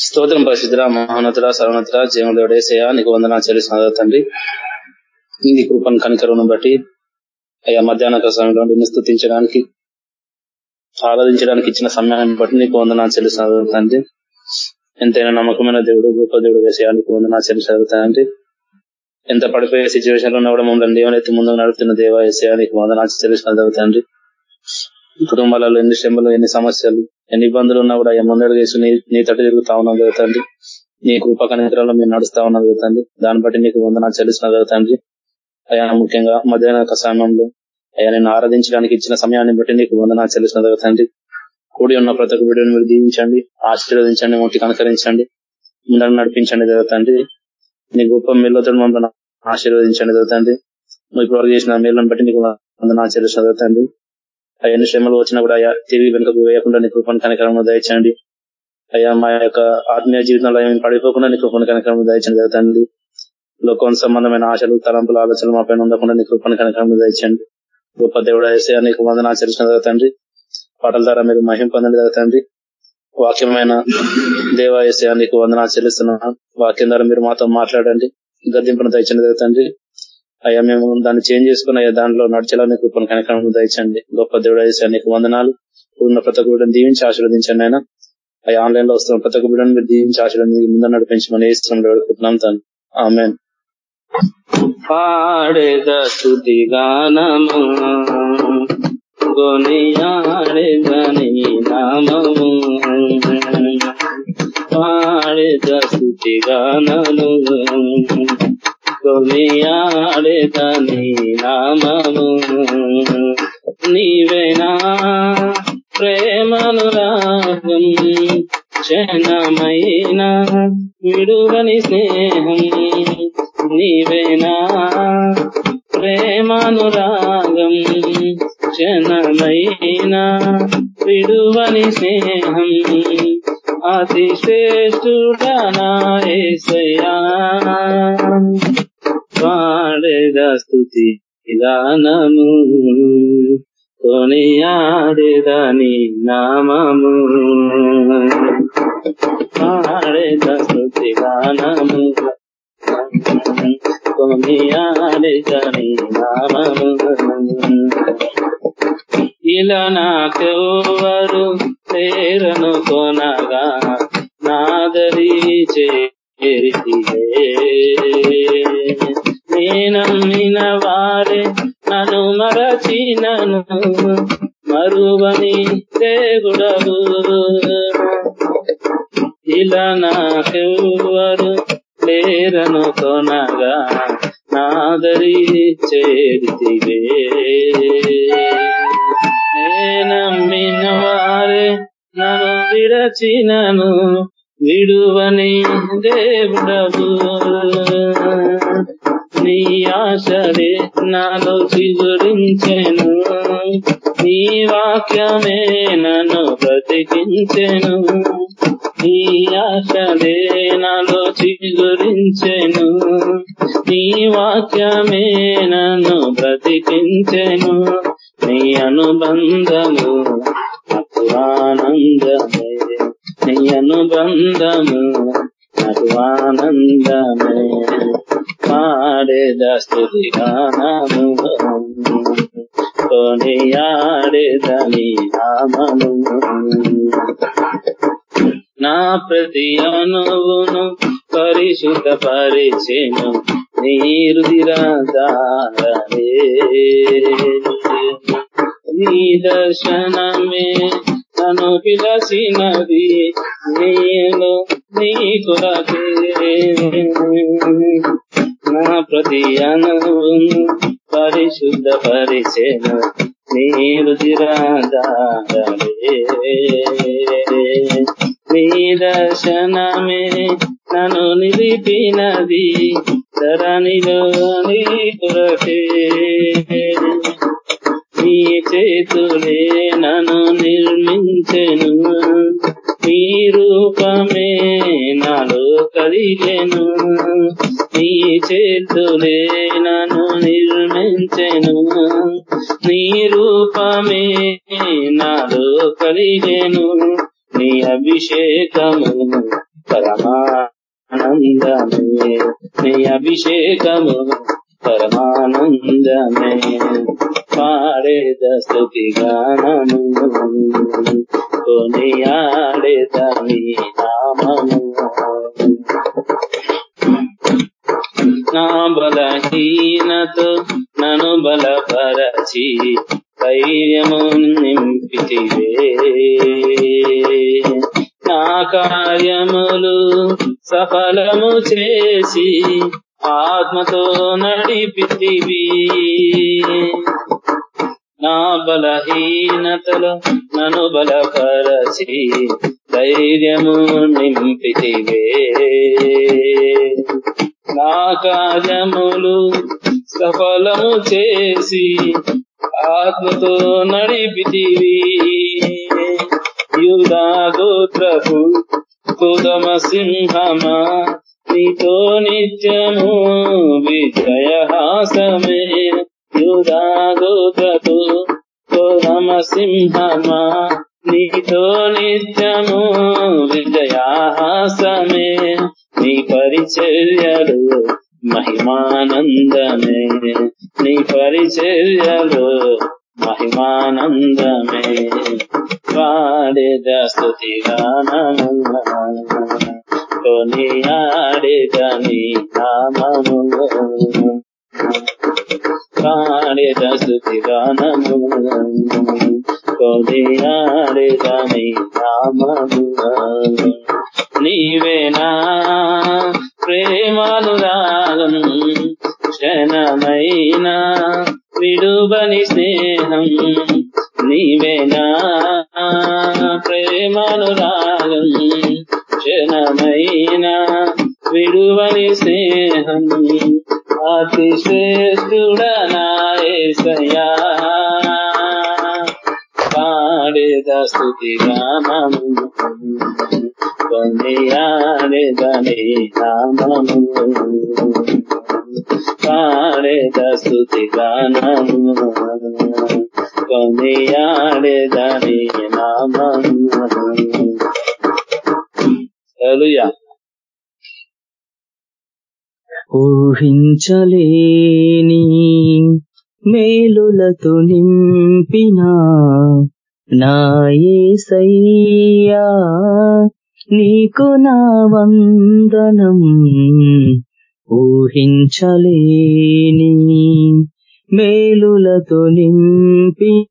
స్తోత్రం పరిశుద్ధ మహోన్నతుడ సర్వనతుడ జీవనదేవుడేసయ నీకు వందన చెల్లిస్తున్న తండ్రి. నీ కృపను కనికరును బట్టి అయ్యా మధ్యాహ్న సమయంలో నిన్ను స్థుతించడానికి ఆరాధించడానికి ఇచ్చిన సమయాన్ని బట్టి నీకు వందన చెల్లి తండ్రి. ఎంతైనా నమ్మకమైన దేవుడు గొప్ప దేవుడు వేసేయానికి వందన చెల్లి తండ్రి. ఎంత పడిపోయే సిచ్యువేషన్లో ఉన్న కూడా మమ్మల్ని దేవునైతే ముందు నడుపుతున్న దేవ వేసేయానికి వందన చెల్లిస్తున్న తండ్రి. కుటుంబాలలో ఎన్ని శ్రమలు ఎన్ని సమస్యలు ఎన్ని ఇబ్బందులు ఉన్నా కూడా ముందడు చేసి నీ తట్టు తిరుగుతా ఉన్నాం జరుగుతుంది నీ కృపకనేత్రంలో మేము నడుస్తా ఉన్నాం జరుగుతుంది దాన్ని బట్టి నీకు వందనాలు చెల్లిస్తున్నా జరుగుతుంది అయ్యా ముఖ్యంగా మధ్యాహ్న సమయంలో అయ్యా నేను ఆరాధించడానికి ఇచ్చిన సమయాన్ని బట్టి నీకు వందనాలు చెల్లిస్తున్న జరుగుతుంది కూడి ఉన్న ప్రతి ఒక్క బిడ్డను మీరు దీవించండి ఆశీర్వదించండి ముట్టి కనకరించండి. ముందర నడిపించండి జరుగుతుంది నీ గొప్ప మేళ్ళతో మమ్మల్ని ఆశీర్వదించండి జరుగుతుంది నువ్వు ఇప్పుడు చేసిన మేళ్ళని బట్టి నీకు వందనాలు చెల్లిస్తున్న జరుగుతుంది అయ్యా శ్రమలు వచ్చినా కూడా అయ్యా తిరిగి వెనుకకు వేయకుండా నీ కృపణ కనకరంలో దయచండి అయ్యా మా యొక్క ఆత్మీయ జీవితంలో ఏమి పడిపోకుండా నీ కృపణ కనకరంలో దయచండి తండ్రి. లోకం సంబంధమైన ఆశలు తలంపులు ఆలోచనలు మా పైన ఉండకుండా నీ కృపణ కనకరంలో దయచండి గొప్ప దేవుడు వేసే నీకు వందన ఆచరించిన తండ్రి. పాటల ద్వారా మీరు మహిం పొందండి తండ్రి. వాక్యమైన దేవ ఏసే నీకు వందన చెల్లిస్తున్నాను వాక్యం ద్వారా మీరు మాతో మాట్లాడండి. గద్దింపును దయచండి తండ్రి. అయ్యా మేము దాన్ని చేంజ్ చేసుకుని అయ్యా దాంట్లో నడిచేలా కృపను కనకరం దయచండి. గొప్ప దేవుడు వేసే నీకు వందనాలు. ఉన్న ప్రతి ఒక్క బిడ్డను దీవించి ఆశీర్వదించండి ఆయన అయ్యా ఆన్లైన్లో వస్తున్న ప్రతి ఒక్క బిడ్డను మీరు దీవించి ఆశీర్వదించి ముందు నడిపించమని వేస్తున్నాం వేడుకుంటున్నాం తాను ఆమె పాడేద స్థుతి గానము గొనియాడేదని నామము. పాడేద స్థుతి గానము కొనియాడేతని నామము. నీవేనా ప్రేమను రాగం క్షణమైన విడువని స్నేహం. నీవేనా ప్రేమానురాగం క్షణమైన విడువని స్నేహం. అతి శ్రేష్ఠుడనా ఏసయా పాడేదా స్థుతి గానము నీ నామము. పాడేదా స్థుతి గానము కొనియాడేదని నామము. ఇలా నాకెవరు పేరను కొనగా నాదరి చేరితివే నేనమ్మిన వారే నన్ను మరచినను మరువని దేవుడవు. ఇలా నాకెవరు లేరను కొనగా నాదరి చేరితివే నేనమ్మిన వారే నన్ను విరచినను విడువని దేవుడవు. నీ ఆశలే నాలో చిగురించెను. నీ వాక్యమే నన్ను బ్రతికించెను. నీ ఆశలే నాలో చిగురించెను. నీ వాక్యమే నన్ను బ్రతికించెను. నీ అనుబంధము నాకు ఆనందమే నీ అనుబంధము నాకు ఆనందమే పాడేద స్థుతి గానము కొనియాడేదని నామము నా ప్రతి అనువును పరిశుద్ధ పరిచెను నీరుదిరాధారే నీ దర్శనమే నన్ను పిలసినది నేను నీ కొరకే నా ప్రతి అనువును పరిశుద్ధ పరిచెను నీరు దిరాదారే నీ దర్శనమే నన్ను నిలిపినది ధరణిలో నీ కొరకే నీ చేతులే నన్ను నిర్మించెను. నీ రూపమే నాలో కలిగెను. నీ చేతులే నన్ను నిర్మించెను. నీ రూపమే నాలో కలిగెను. నీ అభిషేకము పరమానందమే. నీ అభిషేకము పరమానందమే. పాడేద స్థుతి గానము కొనియాడేద నీ నామము. నా బలహీనత నను బలపరచి ధైర్యము నింపితివే. నా కార్యములు సఫలము చేసి ఆత్మతో నడిపితివి. నా బలహీనతలు నను బలపరచి ధైర్యము నింపితివే. నా కార్యములు సఫలము చేసి ఆత్మతో నడిపితివి. యుధా గోత్రపు కుదమ సింహమా నీతో నిత్యము విజయహాసమే. యుధా కోరమ సింహమా. నీతో నిత్యము విజయాహాసమే. నీ పరిచర్యలు మహిమానందమే. నీ పరిచర్యలు మహిమానందమే. పాడేద స్థుతి గానము కొని ఆడేద నీ నామము పాడేద గానము. కొని ఆడేద నీ నామము నీవేనా ప్రేమానురాగం క్షణమైనా విడుబని స్నేహం. నీవేనా ప్రేమానురాగం క్షణమైనా విడువని స్నేహం అతి శ్రేష్ఠుడనాయసయా పాడేద స్థుతి గానము కొనియాడేదని నామము పాడేద స్థుతి గానము కొనియాడేదని నామము హల్లెలూయా. ఊహించలేని మేలులతో నింపినా నాయసయ్యా నీకు నా వందనం. ఊహించలేని మేలులతో నింపి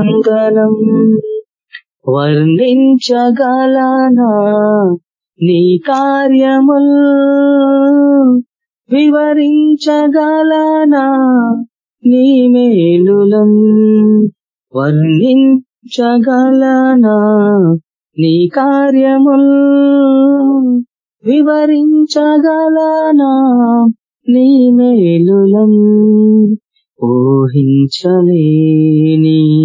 వందనం. వర్ణించగలనా? నీ కార్యముల్ వివరించగలనా? నీ మేలులం వర్ణించగలనా? నీ కార్యముల్ వివరించగలనా? నీ మేలులం ఊహించలేని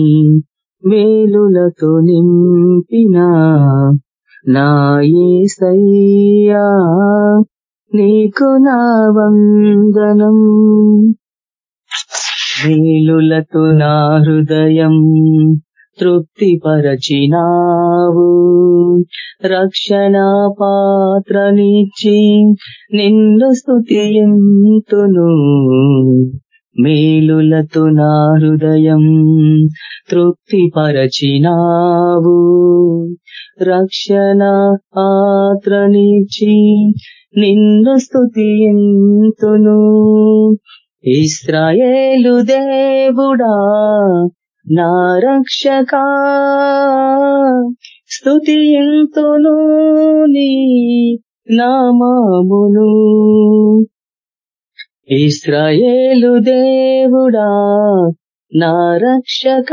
మేలులతో నింపినా నాయసయ్యా నీకు నా వందనం. మేలులతో నా హృదయం తృప్తిపరచినావు. రక్షణ పాత్రనిచ్చి నిన్ను స్తుతియంతును. మేలులతో నా హృదయం తృప్తి పరచినావు రక్షణ పాత్రనిచ్చి నిన్ను స్థుతియంతును ఇస్రాయేలు దేవుడా నా రక్షక స్థుతియంతును నీ నామామును. ఇస్రాయేలు దేవుడా నా రక్షక.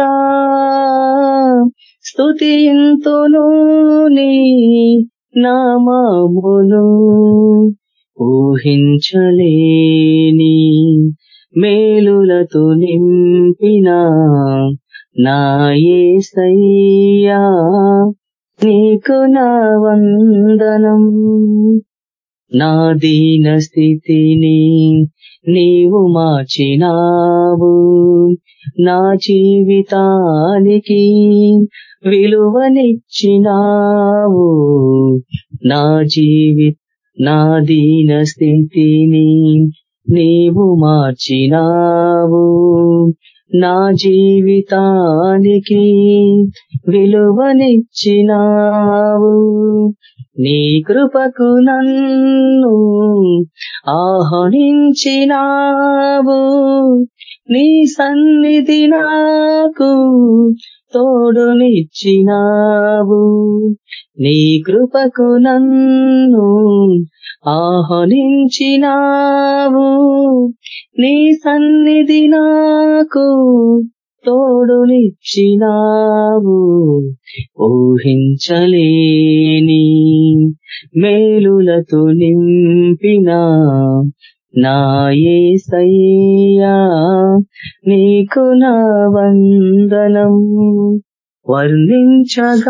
స్తుతియంతును నీ నామమును ఊహించలేని మేలులతో నింపిన నా నీకు నా వందనం. నా దీన స్థితిని నీవు మార్చినావు. నా జీవితానికి విలువనిచ్చినావు. నా జీవి నా దీన స్థితిని నీవు మార్చినావు. నా జీవితానికి విలువనిచ్చినావు. నీ కృపకు నన్ను ఆహ్వానించినావు. నీ సన్నిధి నాకు తోడునిచ్చినావు. నీ కృపకు నన్ను ఆహ్వానించినావు. నీ సన్నిధి నాకు తోడునిచ్చినావు. ఊహించలేని మేలులతో నింపిన నా యేసయ్యా నీకు నా వందనం వర్ణించగలనా?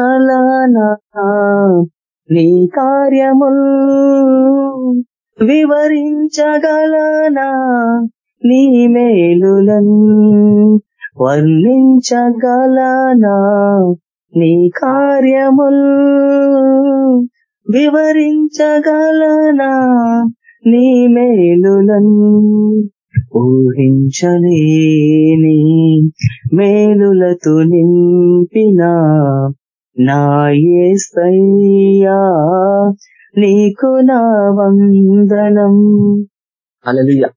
నీ కార్యముల్ వివరించగలనా? నీ మేలులన్ వర్ణించగలనా? నీ కార్యముల్ వివరించగలనా? నీ మేలులన్ ఊహించలేని మేలులతో నింపిన నా నీకు నా వందనం. హల్లెలూయా.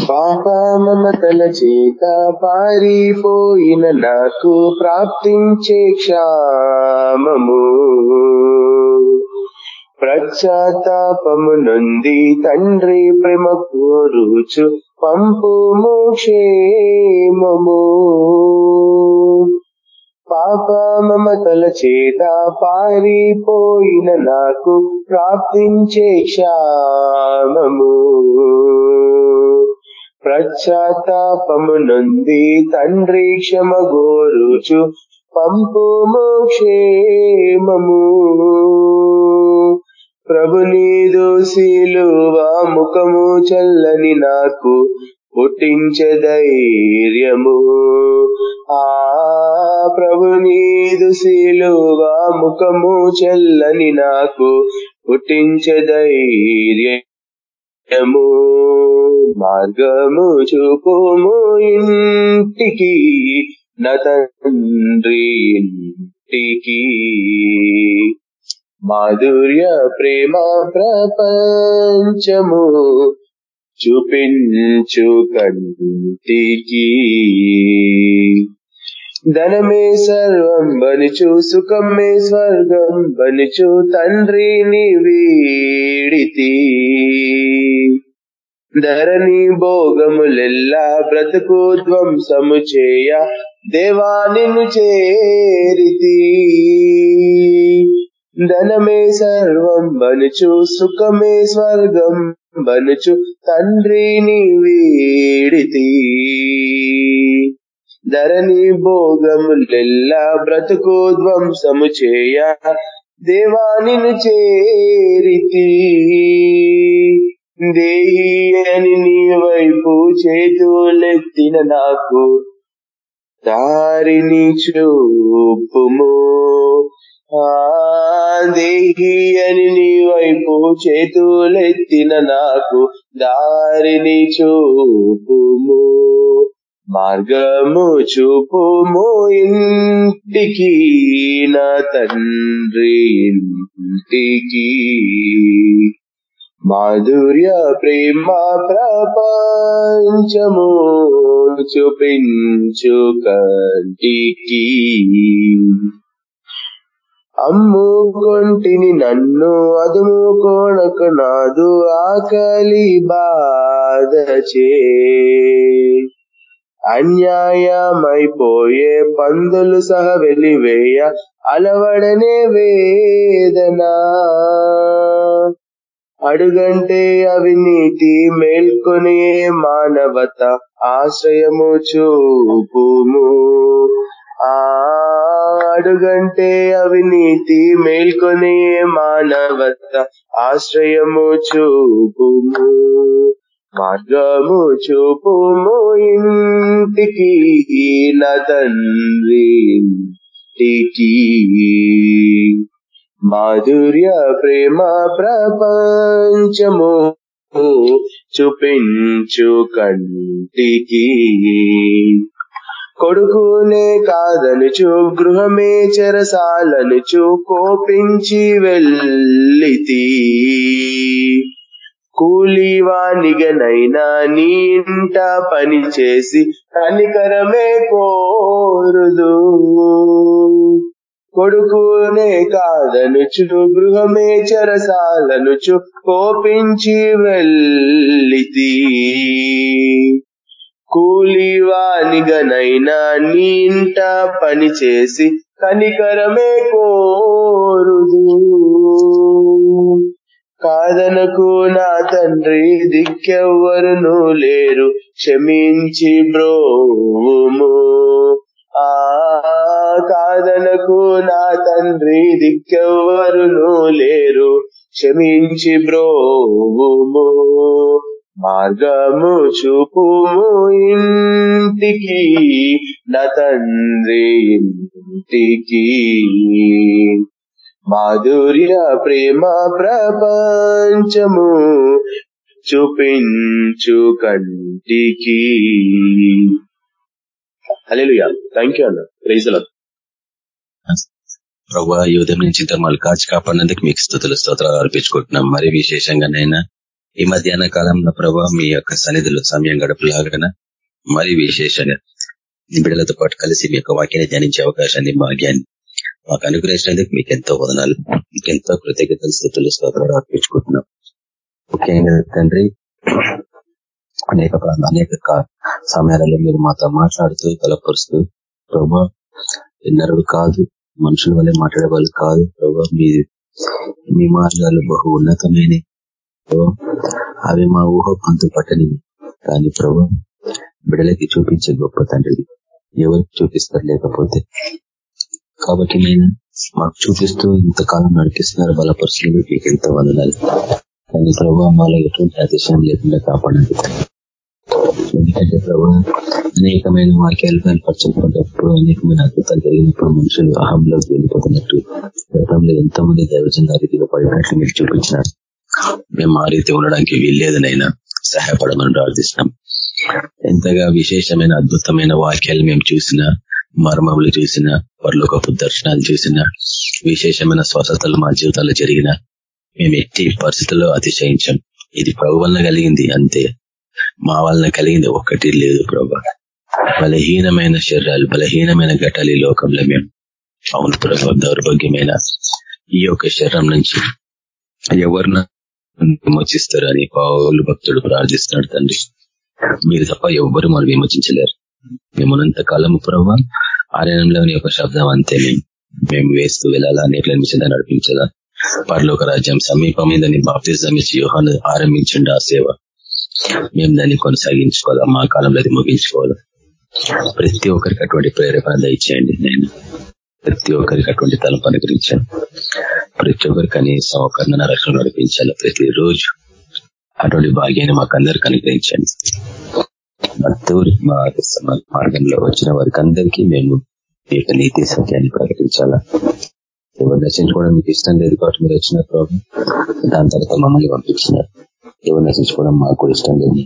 పాపమమతల చేత పారిపోయిన నాకు ప్రాప్తించే క్షామము. ప్రశ్చాత్తాపము నుండి తండ్రి ప్రేమ కోరుచు పంపు క్షేమము పాపమమతల చేత పారిపోయిన నాకు ప్రాప్తించే క్షామము. ప్రశ్చాత్తాపము నుండి తండ్రి క్షమ గోరుచు పంపుము క్షేమము ప్రభు నీదు శిలువ ముఖము చల్లని నాకు పుట్టించే ధైర్యము. ఆ ప్రభు నీదు శిలువ ముఖము చల్లని నాకు పుట్టించే ధైర్యము మార్గము చూపుము ఇంటికి నా తండ్రి ఇంటికి. మాధుర్య ప్రేమ ప్రపంచము చూపించు కంటికి. ధనమే సర్వం బనిచు సుఖమే స్వర్గం బనిచు తండ్రిని వీడితి. ధరణి భోగములెల్లా బ్రతుకు ధ్వంసము చేయ దేవానిను చేరితి. ధనమే సర్వం బనుచు సుఖమే స్వర్గం బనుచు తండ్రిని వీడితి. ధరణి భోగములెల్లా బ్రతుకు ధ్వంసము చేయ దేవానిను చేరితి. దేహి అని నీ వైపు చేతులెత్తిన నాకు దారిని చూపుము. ఆ దేహి అని నీ వైపు చేతులెత్తిన నాకు దారిని చూపుము. మార్గము చూపుము ఇంటికి నా తండ్రి ఇంటికి. మాధుర్య ప్రేమ ప్రపంచము చూపించు కంటికి. అమ్ముకొంటిని నన్ను అదుముకోనకు నాదు ఆకలి బాధచే అన్యాయమైపోయే పందులు సహ వెలివేయ అలవడనే వేదనా. అడుగంటే అవినీతి మేల్కొని మానవత ఆశ్రయము చూపుము. ఆ అడుగంటే అవినీతి మేల్కొని మానవత ఆశ్రయము చూపుము. మార్గము చూపుము ఇంటికి నా తండ్రి మాధుర్య ప్రేమ ప్రపంచము చూపించు కంటికి. కొడుకునే కాదనుచు గృహమే చెరసాలనుచు కోపించి వెళ్ళితి. కూలివానిగనైనా నీ ఇంట పని చేసి కనికరమే కోరుదు. కొడుకునే కాదనుచు గృహమే చెరసాలనుచు కోపించి వెళ్ళితి. కూలివానిగనైనా నీ ఇంట పని చేసి కనికరమే కోరుదు. కాదనకు నా తండ్రి దిక్కెవ్వరును లేరు క్షమించి బ్రోము ఆ కాదనకు నా తండ్రి దిక్కెవ్వరును లేరు. క్షమించి బ్రోము మార్గము చూపుము ఇంటికి నా తండ్రి ఇంటికి. మాధుర్య ప్రేమ ప్రపంచము చూపించు కంటికి. హల్లెలూయా. థ్యాంక్ యూ అన్న. ప్రైజ్ ప్రభా ఈ ఉదయం నుంచి తమ్మలు కాచి కాపాడినందుకు మీకు స్థుతులు స్తోత్రాలు అర్పించుకుంటున్నాం. మరి విశేషంగానైనా ఈ మధ్యాహ్న కాలంలో ప్రభా మీ యొక్క సన్నిధిలో సమయం గడపలాగన మరి విశేషంగా బిడ్డలతో పాటు కలిసి మీ యొక్క వాక్యాన్ని ధ్యానించే అవకాశాన్ని భాగ్యాన్ని మాకు అనుగ్రహించినందుకు మీకు ఎంతో వదనాలు మీకు ఎంతో కృతజ్ఞతలు స్థుతులు స్తోత్రాలు అర్పించుకుంటున్నాం. ముఖ్యంగా తండ్రి అనేక అనేక సమయాలలో మీరు మాతో మాట్లాడుతూ తలపరుస్తూ ప్రభా నరుడు కాదు మనుషుల వల్లే మాట్లాడే వాళ్ళు కాదు. ప్రభా మీ మీ మార్గాలు బహు ఉన్నతమైన అవి మా ఊహ పంతు పట్టని కానీ ప్రభా బిడలకి చూపించే గొప్ప తండ్రి ఎవరికి చూపిస్తారు లేకపోతే? కాబట్టి నేను మాకు చూపిస్తూ ఇంతకాలం నడిపిస్తున్నారు బలపరుషులు మీకు ఎంత వందనాలు. కానీ ప్రభావ మాలో ఎటువంటి అతిశయం లేకుండా కాపాడండి ఎందుకంటే ప్రభా అనేకమైన వాక్యాలు కనపరచకపోయినప్పుడు అనేకమైన అద్భుతాలు జరిగినప్పుడు మనుషులు అహంలోకి వెళ్ళిపోతున్నట్టు గతంలో ఎంతమంది దైవజన రీతిగా పడినట్లు మీరు చూపించినారు. మేము ఆ రీతి ఉండడానికి వీల్లేదనైనా సహాయపడమని ప్రార్థిస్తున్నాం. ఎంతగా విశేషమైన అద్భుతమైన వాక్యాలు మేము చూసిన మర్మములు చూసిన పరలోకపు దర్శనాలు చూసిన విశేషమైన స్వస్థతలు మా జీవితాల్లో జరిగిన మేము ఎట్టి పరిస్థితుల్లో అతిశయించాం. ఇది ప్రభు వలన కలిగింది అంతే. మా వలన కలిగింది ఒక్కటి లేదు ప్రభా. బలహీనమైన శరీరాలు బలహీనమైన ఘటాలు ఈ లోకంలో మేము. అవును ప్రభు దౌర్భాగ్యమైన ఈ యొక్క శరీరం నుంచి ఎవరిన విమోచిస్తారు అని పావులు భక్తుడు ప్రార్థిస్తున్నాడు తండ్రి. మీరు తప్ప ఎవ్వరు మనం విమోచించలేరు. మేమున్నంత కాలము ప్రభావ ఆరణంలోని ఒక శబ్దం అంతే మేము. మేము వేస్తూ వెళ్ళాలా నేట్ల మిషన్ నడిపించాలా? పరలోక రాజ్యం సమీపమైందని బాప్తిజం ఇచ్చి వ్యూహాన్ని ఆరంభించండి ఆ సేవ. మేము దాన్ని కొనసాగించుకోవాలా? మా కాలంలో అది ముగించుకోవాలా? ప్రతి ఒక్కరికి అటువంటి ప్రేరేపణ దయచేయండి నేను. ప్రతి ఒక్కరికి అటువంటి తలంపు అనుగ్రహించాను. ప్రతి ఒక్కరికి కనీసం ఒకరిన రక్షణ నడిపించాలి? ప్రతిరోజు అటువంటి భాగ్యాన్ని మాకు అందరికి అనుగ్రహించండి. మా మార్గంలో వచ్చిన వారికి అందరికీ మేము ఈ యొక్క నీతి సత్యాన్ని ప్రకటించాలా? ఎవరు నశించుకోవడం మీకు ఇష్టం లేదు కాబట్టి మీరు వచ్చిన ప్రాబ్లం దాని తర్వాత మమ్మల్ని పంపించినారు. ఎవరు నశించుకోవడం మాకు కూడా ఇష్టం లేదు.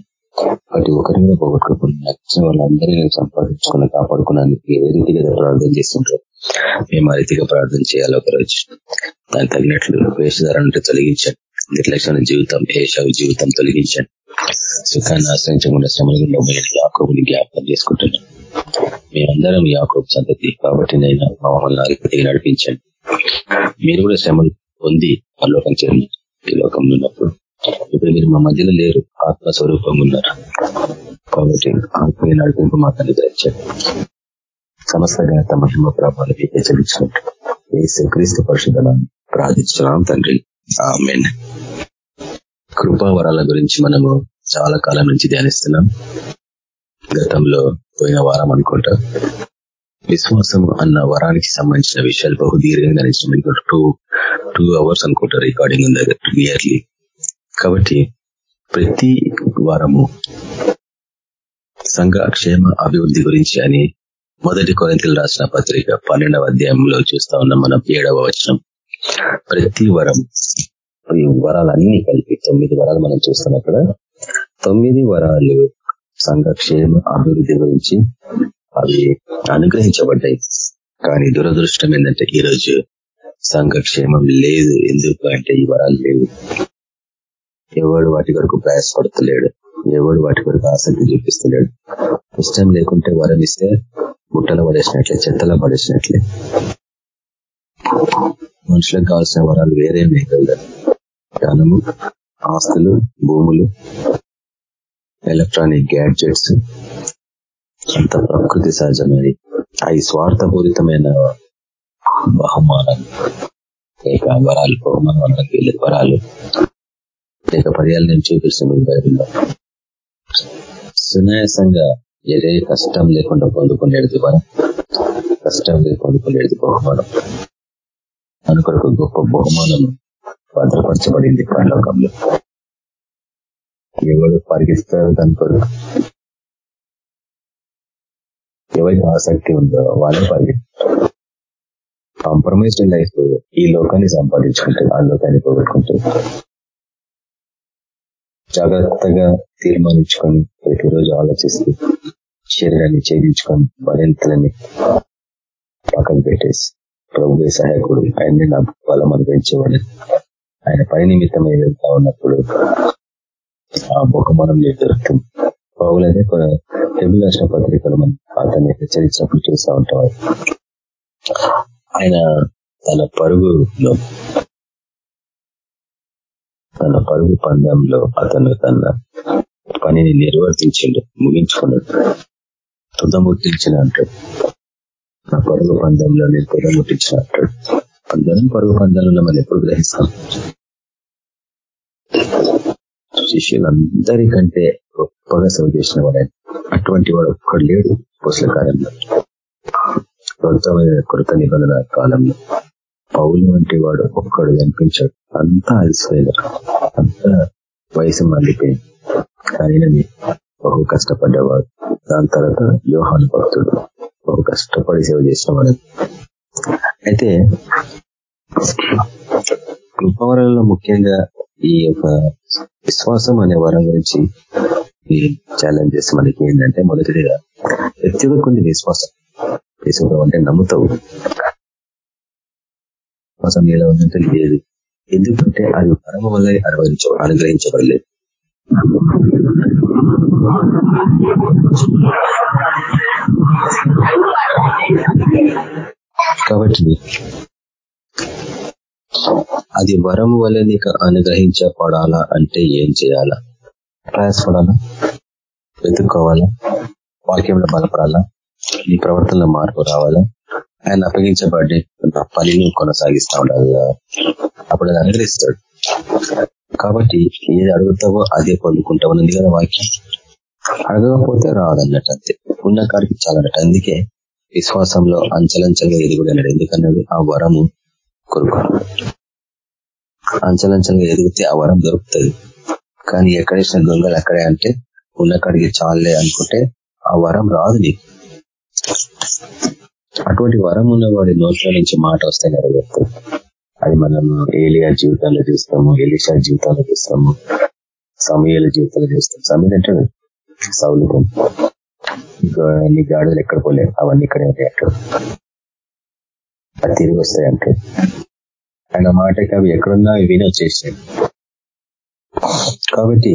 ప్రతి ఒక్కరిని పోగొట్టుకోకుండా నచ్చిన వాళ్ళందరినీ నేను సంపాదించుకుని కాపాడుకున్నాను ఏ రీతిగా ప్రార్థన చేస్తుంటారు మేము ఆ రీతిగా ప్రార్థన చేయాలి ఒకరోజు. దానికి తగినట్లు వేషధారణ తొలగించండి. నిర్లక్ష్యమైన జీవితం ఏషావు జీవితం తొలగించండి. సుఖాన్ని ఆశ్రయించకుండా శ్రమల యాకోబుని జ్ఞాపకం చేసుకుంటున్నాం మేమందరం యాకోబు సంతతి కాబట్టి నేను మమ్మల్ని అధిపతిగా నడిపించండి. మీరు కూడా శ్రమలు పొంది పరలోకం చేరిన ఈ లోకంలో ఉన్నప్పుడు ఇప్పుడు మీరు మా మధ్యలో లేరు. ఆత్మస్వరూపంగా ఉన్నారు. కాబట్టి ఆత్మీయ నడిపింపు మాకు అనుగ్రహించండి సమస్త ఘనత మహిమ ప్రభావాలు హెచ్చరించినట్టు ఏసు క్రీస్తు పరిశుధన ప్రార్థించున్నాం తండ్రి. ఆమెన్. కృపావరాల గురించి మనము చాలా కాలం నుంచి ధ్యానిస్తున్నాం. గతంలో పోయిన వారం అనుకుంటా. విశ్వాసం అన్న వరానికి సంబంధించిన విషయాలు బహు దీర్ఘంగా టూ టూ అవర్స్ అనుకుంటా రికార్డింగ్ ఉంది. ఇయర్లీ కాబట్టి ప్రతి వారము సంఘ క్షేమ అభివృద్ధి గురించి అని మొదటి కొరింతలు రాసిన పత్రిక పన్నెండవ అధ్యాయంలో చూస్తా ఉన్నాం మనం ఏడవ వచనం. ప్రతి వరం ఈ వరాలన్నీ కలిపి తొమ్మిది వరాలు మనం చూస్తాం అక్కడ. తొమ్మిది వరాలు సంఘక్షేమ అభివృద్ధి గురించి అవి అనుగ్రహించబడ్డాయి. కానీ దురదృష్టం ఏంటంటే ఈరోజు సంఘక్షేమం లేదు. ఎందుకు అంటే ఈ వరాలు లేవు. ఎవడు వాటి కొరకు ప్రయాసపడతలేడు ఎవడు వాటి కొరకు ఆసక్తి చూపిస్తలేడు. ఇష్టం లేకుంటే వరం ఇస్తే ముట్టల పడేసినట్లే చెత్తల పడేసినట్లే. మనుషులకు కావాల్సిన వరాలు వేరే లేదు ధనము ఆస్తులు భూములు ఎలక్ట్రానిక్ గ్యాడ్జెట్స్ అంత ప్రకృతి సహజమైనవి. అవి స్వార్థపూరితమైన బహుమానాలు. లేక వరాలు బహుమానం వరాలు లేక పర్యాలు నేను చూపిస్తాను బైబిల్లో. సునాయాసంగా ఏదే కష్టం లేకుండా పొందుకునేది వరం కష్టం లేకుండా పొందుకునేది బహుమానం. అనుకొరకు గొప్ప బహుమానం భద్రపరచబడింది పరలోకంలో. ఎవరు పరిగిస్తారు దాని కొరకు. ఎవరికి ఆసక్తి ఉందో వాళ్ళే పరిగెత్తారు. కాంప్రమైజ్డ్ లైఫ్ ఈ లోకాన్ని సంపాదించుకుంటారు ఆ లోకాన్ని పోగొట్టుకుంటారు జాగ్రత్తగా తీర్మానించుకొని ప్రతిరోజు ఆలోచిస్తూ శరీరాన్ని ఛేదించుకొని మరింతలని పక్కన పెట్టేసి ప్రభు సహాయకుడు? ఆయన్ని నా బలం అనుభవించేవాడు ఆయన పని నిమిత్తమై వెళ్తా ఉన్నప్పుడు ఆ బహుమానం నేను దొరుకుతుంది. పౌలనే తెలుగు రాష్ట్ర పత్రికలు మనం అతన్ని హెచ్చరించినప్పుడు చూస్తూ ఉంటాం. ఆయన తన పరుగులో తన పరుగు పందెంలో అతను తన పనిని నిర్వర్తించిండు ముగించుకున్నాడు. తుదముట్టించిన అంటాడు నా పరుగు పందెంలో నేను తుదముట్టించిన అంటాడు అందరం పరుగు పందాలలో మనం ఎప్పుడు గ్రహిస్తాం? శిష్యులందరికంటే గొప్పగా సేవ చేసిన వాడు. అటువంటి వాడు ఒక్కడు లేడు పుస్తకాలంలో ప్రభుత్వమైన కృత నిబంధన కాలంలో. పౌలు వంటి వాడు ఒక్కడు కనిపించాడు. అంతా అలసిపోయినారు అంతా వయసు మళ్ళీపోయింది కానీ బహు కష్టపడ్డవాడు. దాని తర్వాత యోహాను భక్తుడు. బహు కష్టపడి సేవ చేసిన వాడు అయితే కృపవరంలో ముఖ్యంగా ఈ యొక్క విశ్వాసం అనే వరం గురించి ఈ ఛాలెంజెస్ మనకి ఏంటంటే మొదటిగా ప్రతి కొన్ని విశ్వాసం. విశ్వాసం అంటే నమ్ముతావు. విశ్వాసం ఎలా ఉందంటే లేదు ఎందుకంటే అది పరమ వల్ల అనుభవించ అనుగ్రహించబడలేదు. కాబట్టి అది వరం వల్ల నీకు అనుగ్రహించబడాలా అంటే ఏం చేయాలా? ప్రయాసపడాలా? వెతుక్కోవాలా వాక్యంలో బలపడాలా? నీ ప్రవర్తనలో మార్పు రావాలా? ఆయన అప్పగించబడి పనిని కొనసాగిస్తా ఉండాలి అప్పుడు అది అనుగ్రహిస్తాడు కాబట్టి ఏది అడుగుతావో అదే ఉంది కదా వాక్యం. అడగకపోతే రాదన్నట్టు అంతే. ఉన్న కాడికి చాలన్నట్టు. అందుకే విశ్వాసంలో అంచలంచలుగా ఎదుగుడన్నాడు ఎందుకన్నది ఆ వరము కొరకు. అంచలంచలుగా ఎదిగితే ఆ వరం దొరుకుతుంది. కానీ ఎక్కడేసిన దొంగలు ఎక్కడే అంటే ఉన్న కాడికి చాలే అనుకుంటే ఆ వరం రాదు నీకు. అటువంటి వరం ఉన్న వాడి నోట్ల నుంచి మాట వస్తే నెరవేరుతుంది. అది మనం ఏలియా జీవితాల్లో చూస్తాము ఎలిషా జీవితాల్లో చూస్తాము సమయాల జీవితాల్లో చూస్తాం. సమయం అంటే సౌలుకం నీ గాడులు ఎక్కడ పోలేవు అవన్నీ ఇక్కడే ఉంటాయి అక్కడ. అది తిరిగి వస్తాయి అంటే ఆయన మాటకి అవి ఎక్కడున్నా వినో వచ్చేసాయి కాబట్టి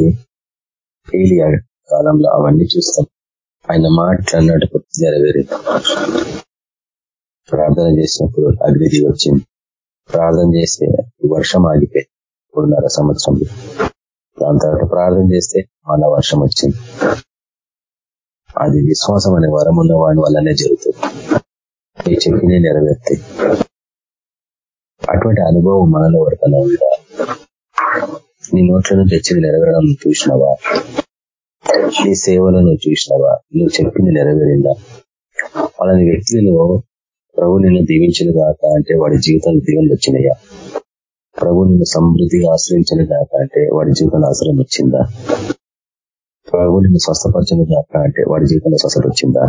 ఏలియా కాలంలో అవన్నీ చూస్తాం. ఆయన మాట్లాడినట్టు నెరవేరి ప్రార్థన చేసినప్పుడు అగ్ని వచ్చింది. ప్రార్థన చేస్తే వర్షం ఆగిపోయింది. మూడున్నర సంవత్సరం దాని తర్వాత ప్రార్థన చేస్తే మళ్ళా వర్షం వచ్చింది. అది విశ్వాసం అనే వరం ఉన్న వాడి వల్లనే జరుగుతుంది. ఈ చెప్పినే నెరవేర్తాయి అటువంటి అనుభవం మనలో వరకనే ఉందా? నీ నోట్లను తెచ్చింది నెరవేరడం చూసినావా? నీ సేవలను చూసినావా? నువ్వు చెప్పింది నెరవేరిందా? అలాంటి వ్యక్తులు ప్రభు నిన్ను దీవించను గాక అంటే వాడి జీవితాలు దీవెనలు వచ్చినాయా ప్రభు నిన్ను సమృద్ధిగా ఆశ్రయించిన గాక అంటే వాడి జీవితంలో ఆశ్రయం వచ్చిందా? ప్రభు నిన్ను స్వస్థపరచను గాక అంటే వాడి జీవితంలో స్వస్థత వచ్చిందా?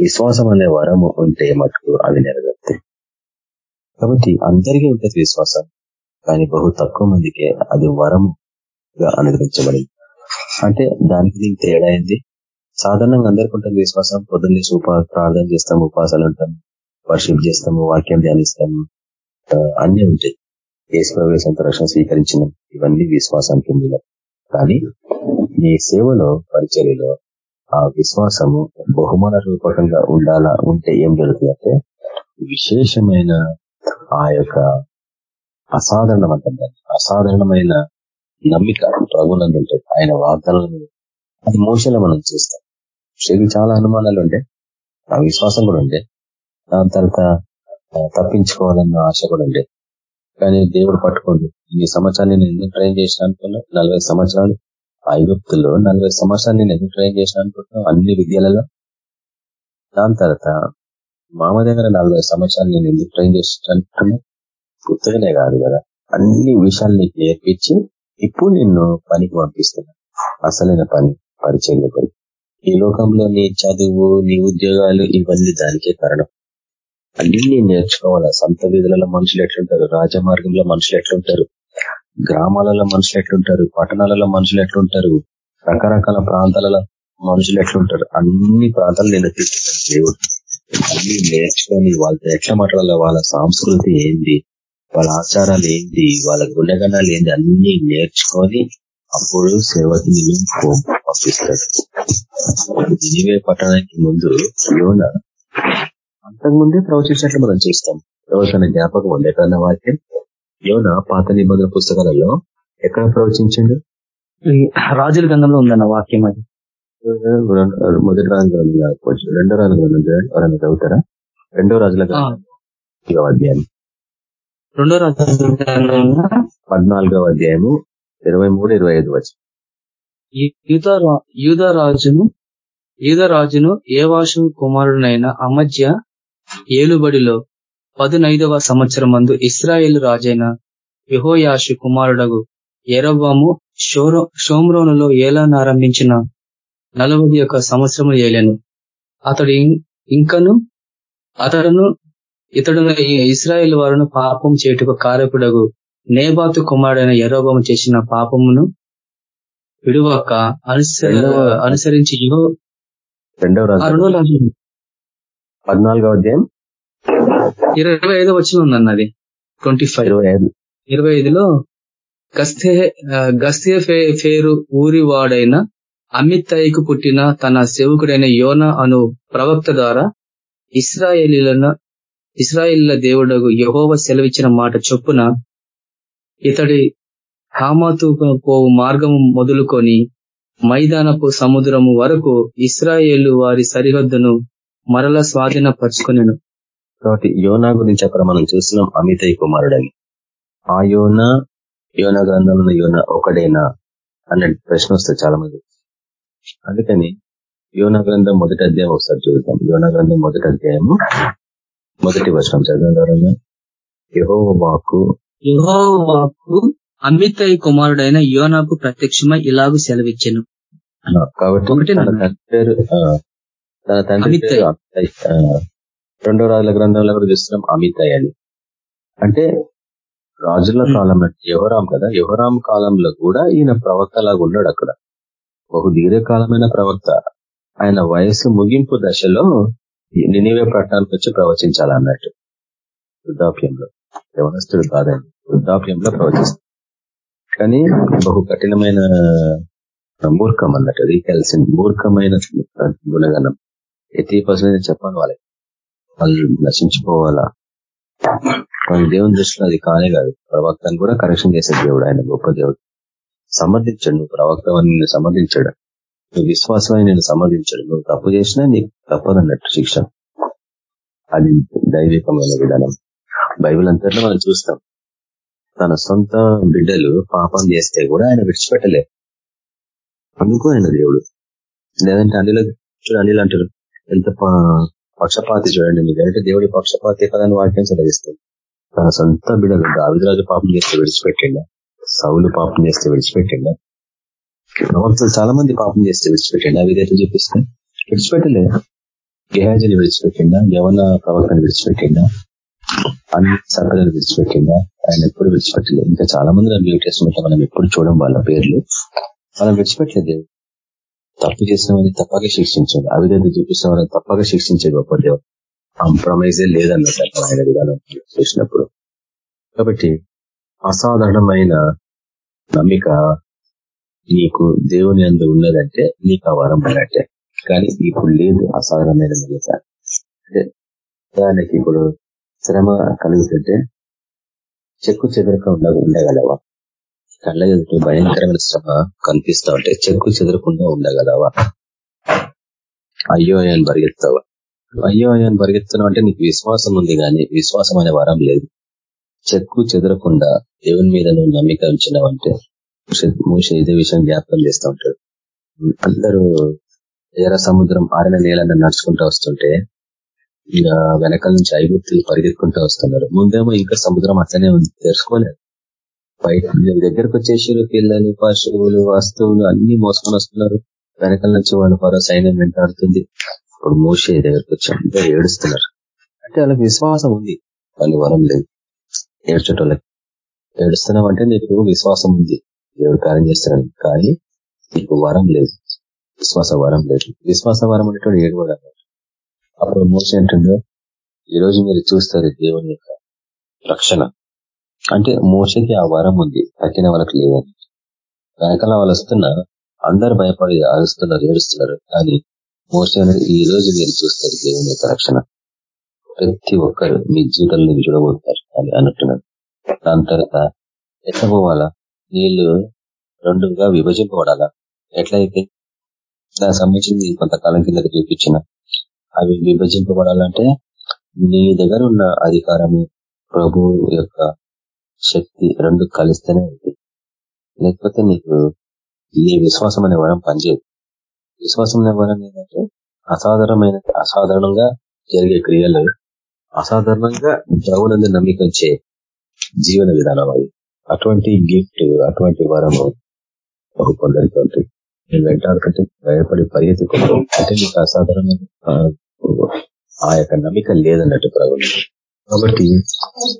విశ్వాసం అనే వరము ఉంటే మటుకు అవి నెరవేరుతాయి. కాబట్టి అందరికీ ఉంటుంది విశ్వాసం కానీ బహు తక్కువ మందికి అది వరముగా అనుగ్రహించబడింది. అంటే దానికి దీనికి తేడా అయింది సాధారణంగా అందరికీ ఉంటుంది విశ్వాసం పొద్దున్నే ఉపా ప్రార్థన చేస్తాము ఉపాసాలు ఉంటాం వర్షిప్ చేస్తాము వాక్యం ధ్యానిస్తాము అన్ని ఉంటాయి. కేసు ప్రవేశంతో రక్షణ స్వీకరించిన ఇవన్నీ విశ్వాసానికి మూలం. కానీ నీ సేవలో పరిచర్యలో ఆ విశ్వాసము బహుమాన రూపకంగా ఉండాలా ఉంటే ఏం జరుగుతుందంటే విశేషమైన ఆ యొక్క అసాధారణమంటుంది అసాధారణమైన నమ్మిక ప్రభునందు ఉంటుంది ఆయన వాగ్దానాలను అది మోసలో మనం చూస్తాం. శరీరం చాలా అనుమానాలు ఉండే. ఆ విశ్వాసం కూడా ఉండే. దాని తర్వాత తప్పించుకోవాలన్న ఆశ కూడా ఉండే. కానీ దేవుడు పట్టుకోండి ఈ సంవత్సరాన్ని నేను ఎందుకు ట్రైన్ చేసిన అనుకున్నా నలభై సంవత్సరాలు. ఐగుప్తుల్లో నలభై సంవత్సరాలు నేను ఎందుకు ట్రైన్ చేసిన అనుకుంటున్నాను అన్ని విద్యలలో. దాని తర్వాత మామ దగ్గర నలభై సంవత్సరాలు నేను ఎందుకు ట్రైన్ చేసిన అనుకుంటున్నా గుర్తుగానే కాదు కదా. అన్ని విషయాలు నీకు నేర్పించి ఇప్పుడు నిన్ను పనికి పంపిస్తున్నా. అసలైన పని పరిచయం ఈ లోకంలో నీ చదువు నీ ఉద్యోగాలు ఇవన్నీ దానికే కారణం. అన్ని నేర్చుకోవాలా? సంత వీధులలో మనుషులు ఎట్లుంటారు? రాజమార్గంలో మనుషులు ఎట్లుంటారు? గ్రామాలలో మనుషులు ఎట్లుంటారు? పట్టణాలలో మనుషులు ఎట్లుంటారు? రకరకాల ప్రాంతాలలో మనుషులు ఎట్లుంటారు? అన్ని ప్రాంతాలు నేను తీసుకుంటాను. దేవుడు అన్ని నేర్చుకొని వాళ్ళతో ఎట్లా మాట్లాడాలి వాళ్ళ సంస్కృతి ఏంది? వాళ్ళ ఆచారాలు ఏంది? వాళ్ళ గుణగణాలు ఏంది? అన్ని నేర్చుకొని అప్పుడు సేవకి పంపిస్తాడు నినివే పట్టణానికి ముందు యోన అంతకుముందే ప్రవచించినట్లు మనం చూస్తాం. ఎవరికైనా జ్ఞాపకం ఉంది. ఎక్కడన్నా వాక్యం? యోన పాత నిబంధన పుస్తకాలలో ఎక్కడ ప్రవచించండు? రాజుల గంధంలో ఉందన్న వాక్యం అది. మొదటి రాజు గ్రంథం రెండో రాజు గ్రంథం ఎవరైనా చదువుతారా? రెండో రాజుల గ్రంథం అధ్యాయం. రెండో రాజు పద్నాలుగవ అధ్యాయము ఇరవై మూడు ఇరవై ఐదు వచ్చి యూదరాజును యూదరాజును ఏవాషు కుమారుడైన అమధ్య ఏలుబడిలో పదునైదవ సంవత్సరం మందు ఇస్రాయేల్ రాజైన యహోయాషు కుమారుడగు ఎరవ్వము షోమ్రోనులో ఏలానారంభించిన నలభై యొక్క సంవత్సరము ఏలెను. అతడు ఇంకను అతడును ఇతడును ఇస్రాయేల్ వారును పాపం చేటుకు కారకుడగు నేబాతు కుమారుడైన ఎరోబము చేసిన పాపమును విడువక అనుసరించి రెండవ పద్నాలుగవ అధ్యాయం. ఇరవై ఐదు వచ్చిన ఉందన్నది. Twenty five. ఇరవై ఐదు ఇరవై ఐదులో గస్తే గస్తే ఫేరు ఊరివాడైన అమిత్తయ్యకు పుట్టిన తన సేవకుడైన యోన అను ప్రవక్త ద్వారా ఇస్రాయేలీలను ఇస్రాయేలీల దేవుడు యహోవ సెలవిచ్చిన మాట చొప్పున ఇతడి హామాతు పోవు మార్గము మొదలుకొని మైదానపు సముద్రము వరకు ఇస్రాయేలు వారి సరిహద్దును మరల స్వాధీనపరుచుకునేను. కాబట్టి యోనా గురించి అక్కడ మనం చూస్తున్నాం అమితయ్య కుమారుడని. ఆ యోన యోన గ్రంథంలో యోన ఒకడేనా అనే ప్రశ్న వస్తుంది చాలా మంది అందుకని యోన గ్రంథం మొదటి అధ్యాయం ఒకసారి చూద్దాం. యోన గ్రంథం మొదటి అధ్యాయము మొదటి వర్షం చదవడం యహో వాకు యహోవాకు అమితయ్య కుమారుడైన యోనాకు ప్రత్యక్షమై ఇలాగూ సెలవిచ్చాను. కాబట్టి తన తండ్రి రెండో రాజుల గ్రంథంలో కూడా చూస్తున్నాం అమితయ్య అని. అంటే రాజుల కాలం యువరాం కదా యువరాం కాలంలో కూడా ఈయన ప్రవక్త లాగా ఉన్నాడు అక్కడ. బహు దీర్ఘకాలమైన ప్రవక్త. ఆయన వయసు ముగింపు దశలో నినివే పట్టణానికి వచ్చి ప్రవచించాలన్నట్టు. వృద్ధాప్యంలో. యవనస్తుడు కాదని వృద్ధాప్యంలో ప్రవచిస్తుంది కానీ బహు కఠినమైన మూర్ఖం అన్నట్టు రీకాల్సిన మూర్ఖమైన గుణగణం. ఎత్తి పర్సెంట్ చెప్పాను వాళ్ళకి. వాళ్ళు నశించుకోవాలా వాళ్ళ దేవుని దృష్టిలో అది కానే కాదు. ప్రవక్తను కూడా కరెక్షన్ చేసే దేవుడు ఆయన గొప్ప దేవుడు. సమర్థించాడు. నువ్వు ప్రవక్త నిన్ను సమర్థించాడు. నువ్వు విశ్వాసమని నేను సమర్థించాడు. నువ్వు తప్పు చేసినా నీకు తప్పదన్నట్టు శిక్ష. అది దైవికమైన విధానం. బైబిల్ అంతట్లో మనం చూస్తాం. తన సొంత బిడ్డలు పాపం చేస్తే కూడా ఆయన విడిచిపెట్టలేదు. అందుకు ఆయన దేవుడు. లేదంటే అనిల చూడు అనిల్ అంటారు ఎంత పక్షపాతి చూడండి మీదంటే దేవుడి పక్షపాతి కదని వాక్యం చదివిస్తుంది తన సొంత బిడ్డలు దావిదరాజు పాపం చేస్తే విడిచిపెట్టిండ? సౌలు పాపం చేస్తే విడిచిపెట్టిండ? ప్రవక్తలు చాలా మంది పాపం చేస్తే విడిచిపెట్టండి? అవి ఏదైతే చూపిస్తే? విడిచిపెట్టలే. గేహాజీని విడిచిపెట్టిండా? యవన ప్రవక్తను విడిచిపెట్టిండా? అన్ని సంఘాలను విడిచిపెట్టిందా? ఆయన ఎప్పుడు విడిచిపెట్టలేదు. ఇంకా చాలా మంది న్యూ టెస్ట్మెంట్ మనం ఎప్పుడు చూడడం వాళ్ళ పేర్లు. మనం విడిచిపెట్టలేదు. దేవుడు తప్పు చేసిన తప్పక తప్పగా శిక్షించాడు. అవిధంగా చూపిస్తామని తప్పక తప్పగా శిక్షించే గొప్ప దేవుడు. కాంప్రమైజే లేదన్నట్టు ఆయన విధానం చేసినప్పుడు. కాబట్టి అసాధారణమైన నమ్మిక నీకు దేవుని అందు ఉన్నదంటే నీకు ఆ వరం కానీ ఇప్పుడు లేదు అసాధారణమైన నమ్మిక. అంటే ఉదాహరణకి ఇప్పుడు శ్రమ కలుగుతుంటే చెక్కు చెదరక ఉండగలవా? కళ్ళ ఎదుటి భయంకరమైన శ్రమ కనిపిస్తా ఉంటే చెక్కు చెదరకుండా ఉండగలవా? అయ్యో అని పరిగెత్తావా? అయ్యో అని పరిగెత్తున్నావు అంటే నీకు విశ్వాసం ఉంది కానీ విశ్వాసం అనే వరం లేదు. చెక్కు చెదరకుండా దేవుని మీద నువ్వు నమ్మిక ఉంచినావంటే మూస ఇదే విషయం జ్ఞాపకం చేస్తూ ఉంటాడు. అందరూ ఎర్ర సముద్రం ఆరిన నీళ్ళని నడుచుకుంటూ వస్తుంటే వెనకాల నుంచి ఐగుప్తులు పరిగెత్తుకుంటూ వస్తున్నారు. ముందేమో ఇంకా సముద్రం అట్లనే ఉంది. తెలుసుకోలేదు. బయట దగ్గరకు వచ్చేసారు. పిల్లలు పశువులు వస్తువులు అన్ని మోసుకొని వస్తున్నారు. వెనకాల నుంచి వాళ్ళు పరో సైన్యం వెంటాడుతుంది. ఇప్పుడు మోసే దగ్గరకు వచ్చి అందరూ ఏడుస్తున్నారు. అంటే వాళ్ళకి విశ్వాసం ఉంది. వాళ్ళు వరం లేదు. ఏడ్చేటోళ్ళకి. ఏడుస్తున్నాం అంటే నీకు విశ్వాసం ఉంది. దేవుడు కార్యం చేస్తున్నాను కానీ నీకు వరం లేదు. విశ్వాస వరం లేదు. విశ్వాస వరం అనేటువంటి ఏడువాడు అప్పుడు మోస ఏంటంటే ఈ రోజు మీరు చూస్తారు దేవుని యొక్క రక్షణ. అంటే మోసకి ఆ వరం ఉంది తక్కిన వాళ్ళకి లేదని. వెనకాల వాళ్ళు వస్తున్నా అందరు భయపడి అరుస్తున్నారు ఏడుస్తున్నారు. కానీ మోస ఈ రోజు మీరు చూస్తారు దేవుని యొక్క రక్షణ. ప్రతి ఒక్కరు మీ జీవితంలో చూడబోతారు అని అంటున్నారు దాని తర్వాత ఎట్లా పోవాలా? నీళ్ళు రెండుగా విభజింపబడాలా? ఎట్లయితే దానికి సంబంధించి కొంతకాలం కిందకి చూపించిన. అవి విభజింపబడాలంటే నీ దగ్గర ఉన్న అధికారము ప్రభు యొక్క శక్తి రెండు కలిస్తేనే ఉంది. లేకపోతే నీకు నీ విశ్వాసం అనే వరం పనిచేయదు. విశ్వాసం అనే వరం ఏంటంటే అసాధారణమైన అసాధారణంగా జరిగే క్రియలు అసాధారణంగా ప్రభునందు నమ్మికంచే జీవన విధానం అది. అటువంటి గిఫ్ట్ అటువంటి వరము ఒక కొందరికి ఉంటుంది. నేను వెంటాడుకుంటే భయపడి పరిగెత్తుకుంటాం అంటే నీకు అసాధారణమైన ఆ యొక్క నమ్మిక లేదన్నట్టు ప్రభు కాబట్టి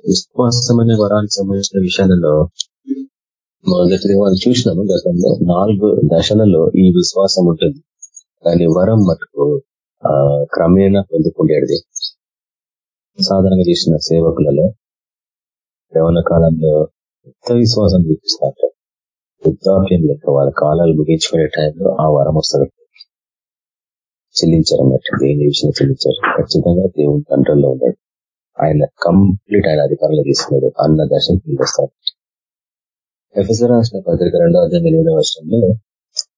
విశ్వాసమైన వరానికి సంబంధించిన విషయాలలో మొదటి వాళ్ళు చూసినాము గతంలో నాలుగు దశలలో ఈ విశ్వాసం ఉంటుంది. కానీ వరం మటుకు క్రమేణా పొందుకుండేది సాధారణంగా చేసిన సేవకులలో యవన కాలంలో ఎంత విశ్వాసం చూపిస్తారు వృద్ధాప్యం లెక్క వాళ్ళ కాలాలు ముగించుకునే టైంలో ఆ వరం వస్తుంది చెల్లించారు అన్నట్టు దేని విషయంలో చెల్లించారు ఖచ్చితంగా దేవుని కంట్రోల్లో ఉన్నాడు. ఆయన కంప్లీట్ ఆయన అధికారంలో తీసుకున్నాడు. అన్న దర్శనం పిలిపిస్తారు ఎఫ్ఎస్ఆర్ రాసిన పత్రిక రెండో అధ్యాయం ఎనిమిదవ వర్షంలో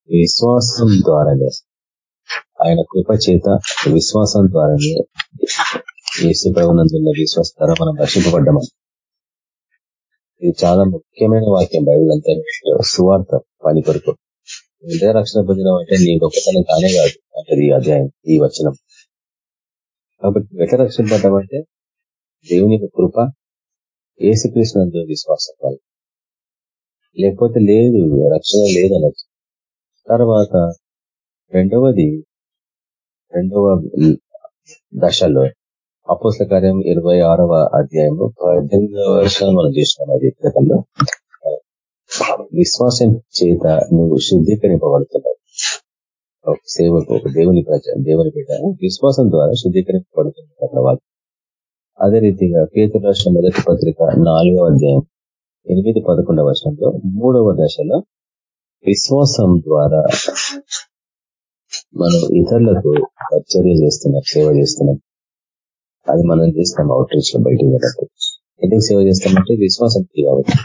విశ్వాసం ద్వారానే ఆయన కృప చేత విశ్వాసం ద్వారానే యేసు ప్రభునందున్న విశ్వాస ద్వారా మనం రక్షింపబడ్డామని ఇది చాలా ముఖ్యమైన వాక్యం. బైబిల్ అంతా సువార్త పని కొరకు. ఇదే రక్షణ పొందినం అంటే నీ గొప్పతనం కానే కాదు. ఈ అధ్యాయం ఈ వచనం. కాబట్టి ఎట్లా అంటే దేవుని కృప ఏసుకృష్ణంతో విశ్వాసం వల్ల లేకపోతే లేదు రక్షణ లేదనొచ్చు. తర్వాత రెండవది రెండవ దశలో అపోసల కార్యం ఇరవై ఆరవ అధ్యాయము పద్దెనిమిదవ వర్షాలు మనం చూసినాం అది గతంలో. విశ్వాసం చేత నువ్వు శుద్ధీకరింపబడుతున్నావు. సేవకు ఒక దేవుని ప్రజ దేవుని బిడ్డ విశ్వాసం ద్వారా శుద్ధీకరింపబడుతుంది అక్కడ అదే రీతిగా పేతురు రాష్ట్ర మొదటి పత్రిక నాలుగవ అధ్యాయం ఎనిమిది పదకొండవ వర్షంలో మూడవ దశలో విశ్వాసం ద్వారా మనం ఇతరులకు చర్య చేస్తున్నాం సేవ చేస్తున్నాం. అది మనం చేస్తాం అవుట్ రీచ్లో బయటకు వెళ్ళినప్పుడు. ఎందుకు సేవ చేస్తామంటే విశ్వాసం కాబట్టి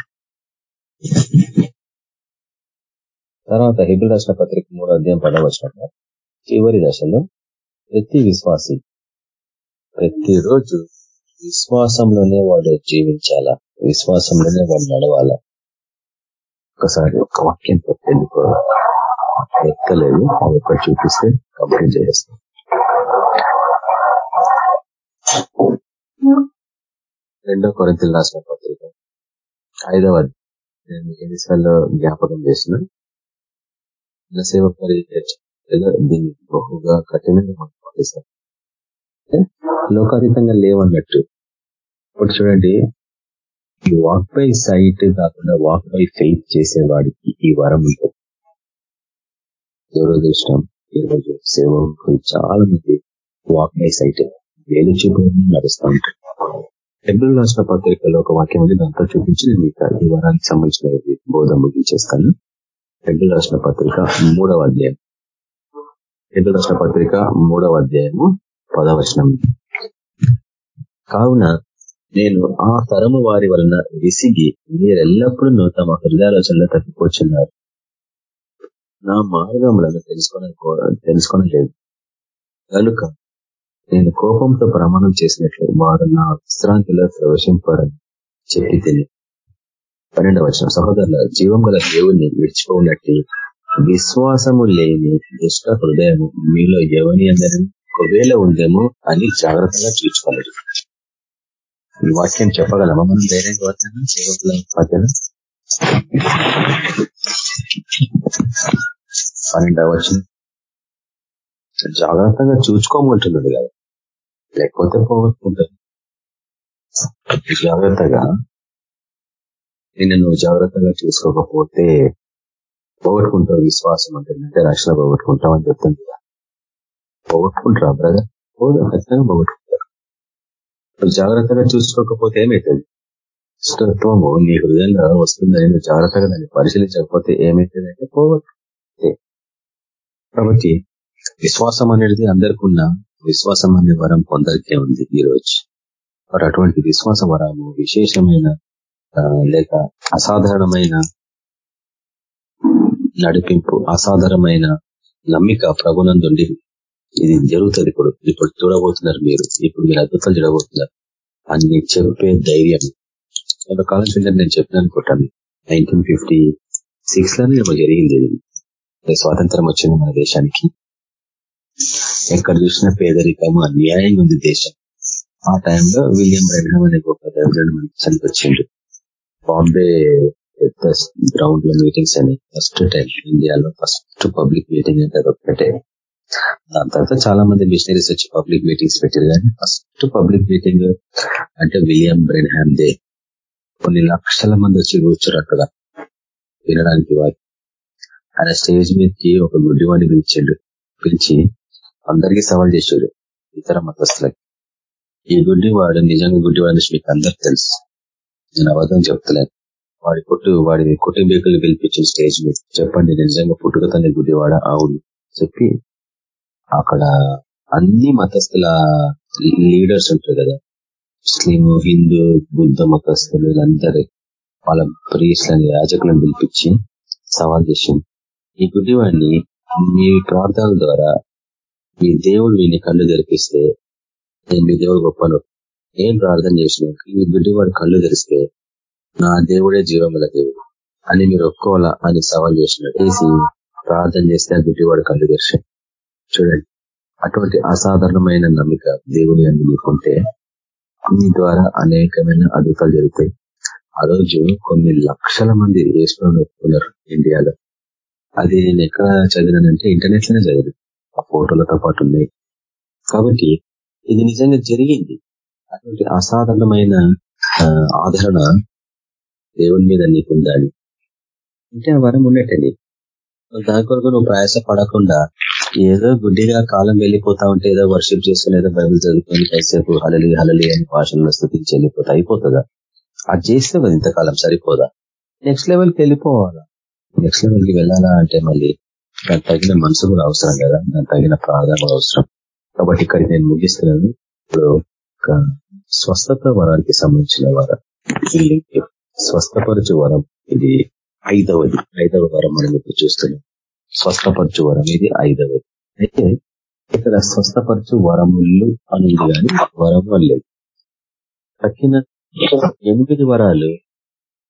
తర్వాత హిబుల్ రాసిన పత్రిక మూడో అధ్యాయం పడవచ్చిన చివరి దశలో ప్రతి విశ్వాసి ప్రతిరోజు విశ్వాసంలోనే వాడు జీవించాలా? విశ్వాసంలోనే వాడు నడవాలా? ఒకసారి ఒక వాక్యం ఎందుకో ఎక్కలేదు అది ఒకటి చూపిస్తే కంప్లీట్ చేస్తాం రెండో కొరింతలు రాసిన పత్రిక ఐదవది నేను ఎన్నిసార్లు జ్ఞాపకం చేసిన సేవ దీన్ని బహుగా కఠినంగా మనం పాటిస్తాం. లోకాతీతంగా లేవన్నట్టు. ఇప్పుడు చూడండి ఈ వాక్ బై సైట్ కాకుండా వాక్ బై ఫెయిత్ చేసేవాడికి ఈ వరం ఉంటుంది దురదృష్టం ఈరోజు సేవకులు చాలా మంది వాక్ బై సైట్ వేలు చూపు నడుస్తూ ఉంటారు. టెంపుల్ రాష్ట్ర పత్రికలో ఒక వాక్యం ఉంది దాంతో చూపించి నేను ఈ వారానికి సంబంధించిన బోధ ముగించేస్తాను. టెంపుల్ రాసిన పత్రిక మూడవ అధ్యాయం. టెంపుల్ రాసిన పత్రిక మూడవ అధ్యాయము పదవచనం కావున నేను ఆ తరము వారి వలన విసిగి మీరెల్లప్పుడూ తమ హృదయాలోచనలో తప్పిపోచున్నారు. నా మార్గములను తెలుసుకొని తెలుసుకొనలేదు. కనుక నేను కోపంతో ప్రమాణం చేసినట్లు వారు నా విశ్రాంతిలో ప్రవేశింపారని చెప్పి పన్నెండవ వచ్చిన సహోదరుల జీవం గల దేవుణ్ణి విడిచిపోనట్టు విశ్వాసము లేని దుష్ట హృదయము మీలో ఎవని అందరూ ఒకవేళ ఉందేమో అని జాగ్రత్తగా చూసుకోలేదు. ఈ వాక్యం చెప్పగలమా? మనం ధైర్యంగా వచ్చాను సేవకుల మధ్యన పన్నెండవ వచ్చిన జాగ్రత్తగా చూసుకోమంటున్నాడు కదా. లేకపోతే పోగొట్టుకుంటారు జాగ్రత్తగా నిన్ను నువ్వు జాగ్రత్తగా చూసుకోకపోతే పోగొట్టుకుంటావు విశ్వాసం అంటే రక్షణ పోగొట్టుకుంటావు అని చెప్తుంది కదా. పోగొట్టుకుంటారా బ్రదర్? పోదు ఖచ్చితంగా పోగొట్టుకుంటారు. నువ్వు జాగ్రత్తగా చూసుకోకపోతే ఏమవుతుంది ఇష్టత్వము నీ హృదయంలో వస్తుందని నువ్వు జాగ్రత్తగా దాన్ని పరిశీలించకపోతే ఏమవుతుందంటే పోగొట్టు కాబట్టి విశ్వాసం అనేది అందరికీ ఉన్న విశ్వాసం అనే వరం కొందరికే ఉంది ఈరోజు. మరి అటువంటి విశ్వాస వరము విశేషమైన లేక అసాధారణమైన నడిపింపు అసాధారణమైన నమ్మిక ప్రభునందుండి ఇది జరుగుతుంది ఇప్పుడు. ఇప్పుడు చూడబోతున్నారు మీరు. ఇప్పుడు మీరు అద్భుతాలు చూడబోతున్నారు. అని చెప్పే ధైర్యం. కొంతకాలం కింద నేను చెప్పిన అనుకుంటాను నైన్టీన్ ఫిఫ్టీ సిక్స్లోనే జరిగింది స్వాతంత్రం వచ్చింది మన దేశానికి. ఎక్కడ చూసిన పేదరికము అన్యాయంగా ఉంది దేశం. ఆ టైంలో విలియం బ్రెగ్రమ్ అనే గొప్ప దైవజుడు మనకి చనిపించిండు బాంబే పెద్ద గ్రౌండ్లో మీటింగ్స్ అని ఫస్ట్ టైం ఇండియాలో ఫస్ట్ పబ్లిక్ మీటింగ్ అంటే ఒక్కటే. దాని తర్వాత చాలా మంది మిషనరీస్ వచ్చి పబ్లిక్ మీటింగ్స్ పెట్టారు కానీ ఫస్ట్ పబ్లిక్ మీటింగ్ అంటే విలియం బ్రెన్హామ్ డే కొన్ని లక్షల మంది వచ్చి కూర్చోరు అక్కడ. వినడానికి వారు ఆయన స్టేజ్ మీదకి ఒక గుడ్డివాణి పిలిచిండు. పిలిచి అందరికీ సవాల్ చేశాడు ఇతర మతస్థులకి. ఈ గుడ్డివాడు నిజంగా గుడ్డివాడు మీకు అందరికి తెలుసు. నేను అబద్ధం చెప్తలేను. వాడి పుట్టు వాడి కుటుంబీకులు పిలిపించిన స్టేజ్ మీద. చెప్పండి నిజంగా పుట్టుకతోనే గుడివాడ ఆవులు చెప్పి అక్కడ అన్ని మతస్థుల లీడర్స్ ఉంటారు కదా. ముస్లిం హిందూ బుద్ధ మతస్థులు వీళ్ళందరూ వాళ్ళ ప్రియస్లని యాజకులను పిలిపించి సవాల్ చేసింది ఈ గుడ్డివాడిని మీ ప్రార్థనల ద్వారా మీ దేవుడు వీని కళ్ళు తెరిపిస్తే నేను మీ దేవుడు గొప్పను. ఏం ప్రార్థన చేసిన ఈ గుడ్డివాడు కళ్ళు తెరిస్తే నా దేవుడే జీవముల దేవుడు అని మీరు ఒప్పుకోవాలా అని సవాల్ చేసిన వేసి ప్రార్థన చేస్తే ఆ గుడ్డివాడు కళ్ళు తెరిచి చూడండి అటువంటి అసాధారణమైన నమ్మిక దేవుని అని మీకుంటే మీ ద్వారా అనేకమైన అద్భుతాలు జరుగుతాయి. ఆ రోజు కొన్ని లక్షల మంది వేసుకొని ఒప్పుకున్నారు ఇండియాలో. అది నేను ఎక్కడ చదివానంటే ఇంటర్నెట్లోనే చదివాను ఆ ఫోటోలతో పాటు ఉన్నాయి. కాబట్టి ఇది నిజంగా జరిగింది. అటువంటి అసాధారణమైన ఆదరణ దేవుని మీద నీకుందని అంటే ఆ వరం ఉన్నట్టండి దాని కొరకు నువ్వు ప్రయాస పడకుండా ఏదో గుడ్డిగా కాలం వెళ్ళిపోతా ఉంటే ఏదో వర్షిప్ చేస్తున్న ఏదో బైబిల్ చదువుకొని కైసేపు హలలి హలలి అని భాషల్లో స్థుతించి వెళ్ళిపోతా అయిపోతుందా? అది చేస్తే కదా ఇంతకాలం సరిపోదా? నెక్స్ట్ లెవెల్కి వెళ్ళిపోవాలా? నెక్స్ట్ లెవెల్కి వెళ్ళాలా అంటే మళ్ళీ దానికి తగిన మనసు కూడా అవసరం కదా? దానికి తగిన ప్రార్థన కూడా అవసరం. కాబట్టి ఇక్కడ నేను ముగిస్తున్నాను. ఇప్పుడు ఒక స్వస్థత వరానికి సంబంధించిన వరం. స్వస్థపరచు వరం. ఇది ఐదవది. ఐదవ వరం మనం ఇప్పుడు చూస్తున్నాం. స్వస్థపరచు వరం. ఇది ఐదవది. అయితే ఇక్కడ స్వస్థపరచు వరములు అని కానీ వరము అని లేదు. తక్కిన ఎనిమిది వరాలు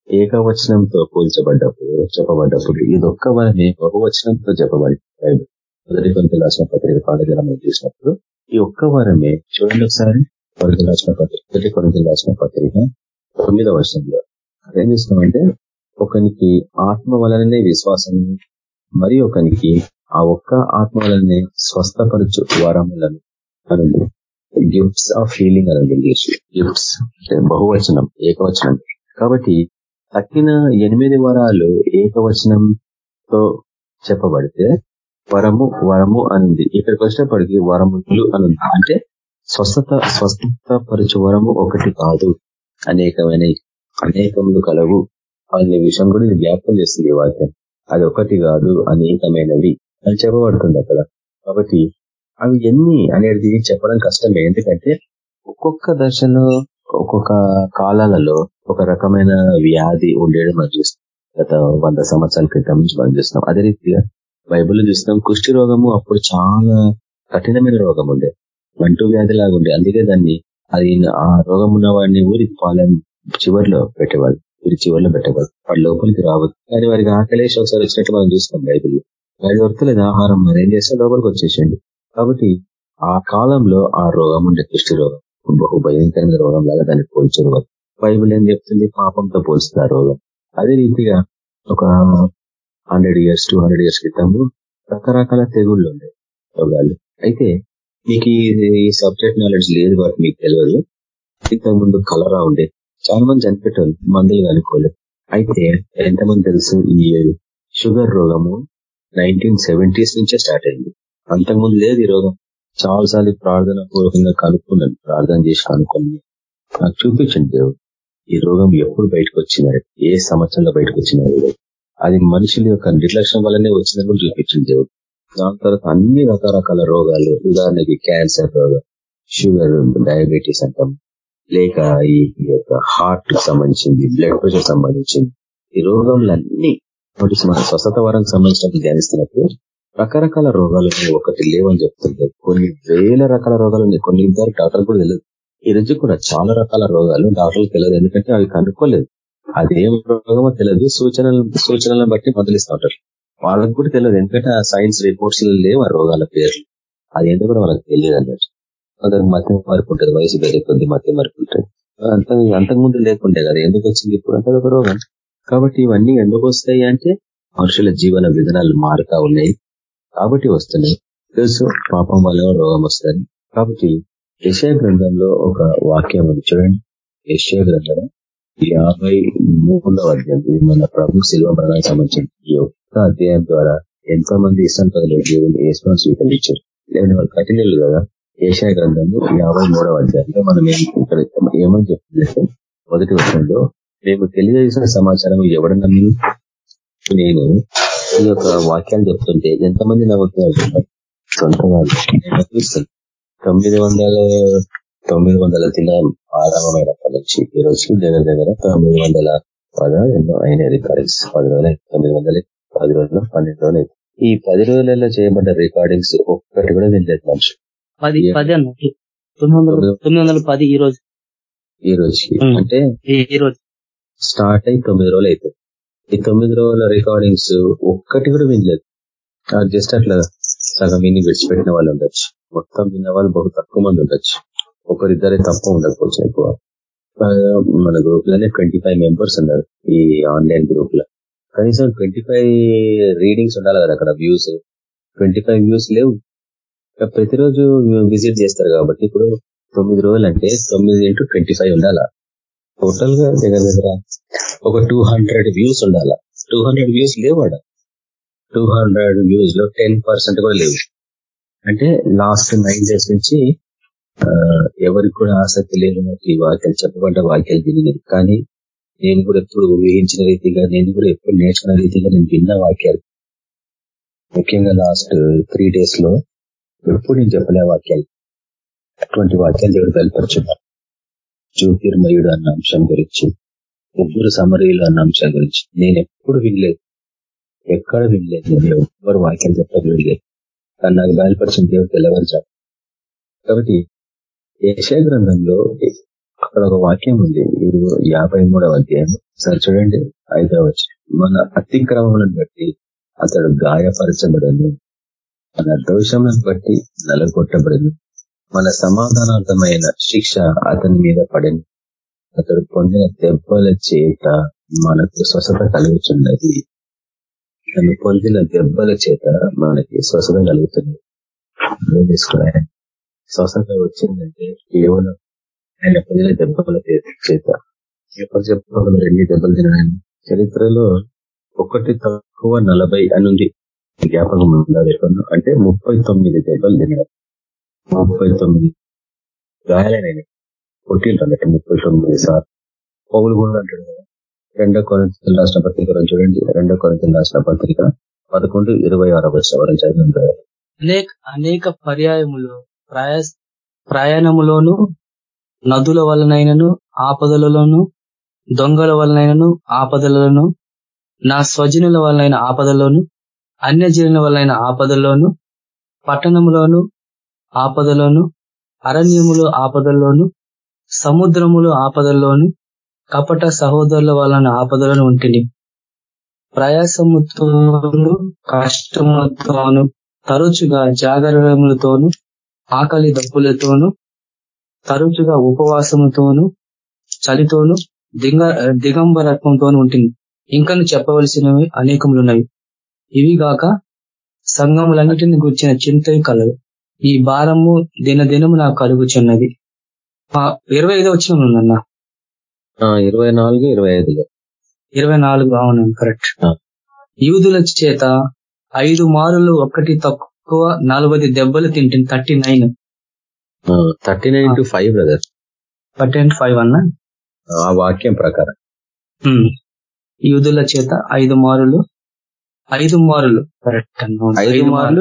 ఏకవచనంతో పోల్చబడ్డప్పుడు చెప్పబడ్డప్పుడు ఇది ఒక్క వరమే బహువచనంతో చెప్పబడి మొదటి కొంత రాసిన పత్రిక పాడగల మనం చూసినప్పుడు ఈ ఒక్క వరమే చూడండి ఒకసారి. కొరత రాసిన పత్రిక మొదటి కొరత రాసిన పత్రిక తొమ్మిదవ వర్షంలో. ఏం చేస్తున్నామంటే ఒకనికి ఆత్మ వలననే విశ్వాసం మరి ఒకనికి ఆ ఒక్క ఆత్మ వలననే స్వస్థపరచు వరములను అనుంది గిఫ్ట్స్ ఆఫ్ హీలింగ్ అని ఇంగ్లీష్. గిఫ్ట్స్ అంటే బహువచనం ఏకవచనం. కాబట్టి తక్కిన ఎనిమిది వరాలు ఏకవచనంతో చెప్పబడితే వరము వరము అనింది ఇక్కడికి వచ్చినప్పటికీ వరములు అని అంటే స్వస్థత స్వస్థత వరము ఒకటి కాదు. అనేకమైన అనేకములు కలవు. అనే విషయం కూడా ఇది జ్ఞాపకం చేస్తుంది ఈ వాక్యం. అది ఒకటి కాదు అనేకమైనవి అని చెప్పబడుతుంది అక్కడ. కాబట్టి అవి ఎన్ని అనేది చెప్పడం కష్టమే. ఎందుకంటే ఒక్కొక్క దశలో ఒక్కొక్క కాలాలలో ఒక రకమైన వ్యాధి ఉండేది మనం చూస్తాం. గత వంద సంవత్సరాల క్రితం నుంచి మనం చూస్తాం అదే రీతిగా బైబుల్ చూస్తాం కుష్టి రోగము అప్పుడు చాలా కఠినమైన రోగం ఉండే వంటూ వ్యాధి లాగా ఉండే. అందుకే దాన్ని అది ఆ రోగం ఉన్న వాడిని ఊరి పాలెం చివరిలో పెట్టేవాళ్ళు. ఊరి చివరిలో పెట్టేవాళ్ళు. వాడి లోపలికి రావద్దు. కానీ వారికి ఆకలేసి ఒకసారి వచ్చినట్టు మనం చూస్తాం బైబిల్ వాడి దొరకలేదు ఆహారం మరి ఏం చేస్తే లోపలికి వచ్చేసిండు కాబట్టి ఆ కాలంలో ఆ రోగం ఉండే కుష్టి రోగం బహు భయంకరమైన రోగం లాగా దాన్ని పోల్చేవారు బైబిల్ ఏం చెప్తుంది? పాపంతో పోల్చింది ఆ రోగం. అదే రీతిగా ఒక hundred years two hundred years క్రితము రకరకాల తెగుళ్ళు ఉండే రోగాలు. అయితే మీకు ఈ సబ్జెక్ట్ నాలెడ్జ్ లేదు కాబట్టి మీకు తెలియదు ఇంతకు ముందు కలరా ఉండే. చాలా మంది చనిపెట్టారు మందులు కనుక్కోలేదు అయితే ఎంతమంది తెలుసు ఈ షుగర్ రోగము నైన్టీన్ సెవెంటీస్ నుంచే స్టార్ట్ అయింది. అంతకుముందు లేదు ఈ రోగం. చాలాసార్లు ప్రార్థన పూర్వకంగా కనుక్కున్నాను. ప్రార్థన చేసి కనుక్కొని నాకు చూపించండి దేవుడు. ఈ రోగం ఎప్పుడు బయటకు వచ్చినారు ఏ సంవత్సరంలో బయటకు వచ్చినారు అది మనుషుల యొక్క నిర్లక్ష్యం వల్లనే వచ్చిందని కూడా చూపించింది దేవుడు. దాని తర్వాత అన్ని రకరకాల రోగాలు ఉదాహరణకి క్యాన్సర్ రోగం షుగర్ డయాబెటీస్ అంటాం లేక ఈ యొక్క హార్ట్ సంబంధించింది బ్లడ్ ప్రెషర్ సంబంధించింది. ఈ రోగములన్నీ మన స్వస్థత వారానికి సంబంధించినప్పుడు ధ్యానిస్తున్నప్పుడు రకరకాల రోగాలు ఒకటి లేవని చెప్తుంటారు. కొన్ని వేల రకాల రోగాలు ఉన్నాయి. కొన్ని ఇద్దరు డాక్టర్లు కూడా తెలియదు. ఈ రోజు కూడా చాలా రకాల రోగాలు డాక్టర్లు తెలియదు. ఎందుకంటే అవి కనుక్కోలేదు. అదేం రోగమో తెలియదు. సూచనలు సూచనలను బట్టి మొదలిస్తూ ఉంటారు. వాళ్ళకి కూడా తెలియదు. ఎందుకంటే ఆ సైన్స్ రిపోర్ట్స్ లేవు ఆ రోగాల పేర్లు. అది ఎందుకు కూడా వాళ్ళకి తెలియదు అన్నట్టు. కొందరికి మధ్య మరుపు ఉంటుంది వయసు పెరిగే కొద్ది మధ్య మరుపు ఉంటుంది అంత అంతకుముందు లేకుండే కదా ఎందుకు వచ్చింది ఇప్పుడు అంత ఒక రోగం. కాబట్టి ఇవన్నీ ఎందుకు వస్తాయి అంటే మనుషుల జీవన విధానాలు మారుతా ఉన్నాయి. కాబట్టి వస్తున్నాయి. తెలుసు పాపం వల్ల రోగం వస్తుంది కాబట్టి యశయ గ్రంథంలో ఒక వాక్యం ఉంది. చూడండి. యశయ గ్రంథం యాభై మూడవ అధ్యాయం ఇది మన ప్రభు శిల్వ మరణానికి సంబంధించిన ఈ ఒక్క అధ్యాయం ద్వారా ఎంతో మంది ఇష్టం పదలు దేవుని ఏసుకొని స్వీకరించారు. లేని వాళ్ళు కఠినలు కదా? ఏషా గ్రంథము యాభై మూడవ అధ్యాయంలో మనం ఇక్కడ ఏమని చెప్తుందంటే మొదటి వర్షంలో మేము తెలియజేసిన సమాచారం ఎవడ నమ్మి? నేను ఈ యొక్క వాక్యాలు చెప్తుంటే ఎంతమంది నమ్ముతున్నారు? సొంత వాళ్ళు. తొమ్మిది వందల తొమ్మిది వందల దినం ఆరంభమైనప్పటి నుంచి ఈ రోజు దగ్గర దగ్గర తొమ్మిది వందల పద ఎన్నో అయిన రికార్డింగ్స్ పది రోజులు తొమ్మిది వందల పది రోజులు పన్నెండు రోజులు. ఈ పది రోజులలో చేయబడ్డ రికార్డింగ్స్ ఒక్కటి కూడా వినలేదు మనిషి పది పది అన్న తొమ్మిది వందల తొమ్మిది వందల పది ఈ రోజు. ఈ రోజుకి. అంటే ఈ రోజు. స్టార్ట్ అయి తొమ్మిది రోజులు అవుతుంది ఈ తొమ్మిది రోజుల రికార్డింగ్స్ ఒక్కటి కూడా వినలేదు. జస్ట్ అట్లా సగం విని విడిచిపెట్టిన వాళ్ళు ఉండొచ్చు. మొత్తం విన్న వాళ్ళు బహు తక్కువ మంది ఉండొచ్చు. ఒకరిద్దరే తప్ప ఉండకపోవచ్చు ఎక్కువ. మన గ్రూప్లోనే ట్వంటీ ఫైవ్ మెంబర్స్ ఉన్నారు ఈ ఆన్లైన్ గ్రూప్లో కనీసం ట్వంటీ ఫైవ్ రీడింగ్స్ ఉండాలి కదా అక్కడ వ్యూస్. ట్వంటీ ఫైవ్ వ్యూస్ లేవు. ప్రతిరోజు విజిట్ చేస్తారు కాబట్టి ఇప్పుడు తొమ్మిది రోజులు అంటే తొమ్మిది ఇంటూ ట్వంటీ ఫైవ్ ఉండాలా? టోటల్గా దగ్గర దగ్గర ఒక టూ హండ్రెడ్ వ్యూస్ ఉండాలా? టూ హండ్రెడ్ వ్యూస్ లేవు లేవాడ టూ హండ్రెడ్ వ్యూస్లో టెన్ పర్సెంట్ కూడా లేవు. అంటే లాస్ట్ నైన్ డేస్ నుంచి ఎవరికి కూడా ఆసక్తి లేదు ఈ వాక్యాలు చెప్పబడ్డ వాక్యాలు వినలేదు కానీ నేను కూడా ఎప్పుడు ఊహించిన రీతిగా నేను కూడా ఎప్పుడు నేర్చుకున్న రీతిగా నేను విన్న వాక్యాలు. ముఖ్యంగా లాస్ట్ త్రీ డేస్లో ఎప్పుడు నేను చెప్పలే వాక్యాలు. అటువంటి వాక్యాలు దేవుడు బయలుపరచున్నారు జ్యోతిర్మయుడు అన్న అంశం గురించి ముగ్గురు సమరీయులు అన్న అంశం గురించి. నేను ఎప్పుడు వినలేదు. ఎక్కడ వినలేదు నేను ఎవ్వరు వాక్యాలు చెప్పడం వినలేదు కానీ నాకు బయలుపరిచిన దేవుడు తెల్లవరిచాడు కాబట్టి యశా గ్రంథంలో అక్కడ ఒక వాక్యం ఉంది. ఇది యాభై మూడవ అధ్యాయం. సరే చూడండి. ఐదవ వచ్చి మన అతిక్రమములను బట్టి అతడు గాయపరచబడను. మన దోషములను బట్టి నలగొట్టబడను. మన సమాధానార్థమైన శిక్ష అతని మీద పడను. అతడు పొందిన దెబ్బల చేత మనకు స్వస్థత కలుగుతున్నది తను పొందిన దెబ్బల చేత మనకి స్వస్థత కలుగుతుంది. స్వస్థత వచ్చిందంటే కేవలం ఆయన ప్రజల దెబ్బల చేత. ఎప్పుడు చెప్పుకోవడం ఎన్ని దెబ్బలు తినడానికి చరిత్రలో ఒకటి తక్కువ నలభై అని ఉంది జ్ఞాపకం ఉండాలి అంటే ముప్పై తొమ్మిది దెబ్బలు తినడం. ముప్పై తొమ్మిది గాయాలైన కొట్టిండ్రు అన్నట్టు ముప్పై తొమ్మిది సార్. పౌలు కూడా అంటాడు కదా రెండో కొరంత రాష్ట్ర పత్రిక చూడండి. రెండో కొరంత రాష్ట్ర పత్రిక పదకొండు ఇరవై ఆరో వరం చదివిన అనేక అనేక పర్యాయములు ప్రయాస ప్రయాణములోను నదుల వలనైనను ఆపదలలోను దొంగల వలనైనను ఆపదలను నా స్వజనుల వలనైన ఆపదలోను అన్యజనుల వలన ఆపదల్లోను పట్టణములోను ఆపదలోను అరణ్యములు ఆపదల్లోను సముద్రములు ఆపదల్లోను కపట సహోదరుల వలన ఆపదలను ఉంటిని. ప్రయాసముతోను కష్టములతోను తరచుగా జాగరణములతోను ఆకలి దప్పులతోను తరచుగా ఉపవాసముతోను చలితోను దిగ దిగంబరత్వంతోను ఉంటుంది ఇంకను చెప్పవలసినవి అనేకములున్నవి. ఇవి గాక సంఘములన్నిటిని గుర్చిన చింత కలదు. ఈ భారము దినదినము నాకు కలుగుచున్నది. ఇరవై ఐదో వచ్చిన ఉందన్న ఇరవై నాలుగు ఇరవై ఐదులో ఇరవై నాలుగు అవును కరెక్ట్. యూదుల చేత ఐదు మారులు ఒకటి తక్కువ. నలభై దెబ్బలు తింటుంది thirty nine. Thirty nine to five brother thirty five అన్న? ఆ వాక్యం ప్రకారం. యూదుల చేత ఐదు మారులు ఐదు మారులు. కరెక్ట్ ఐదు మారులు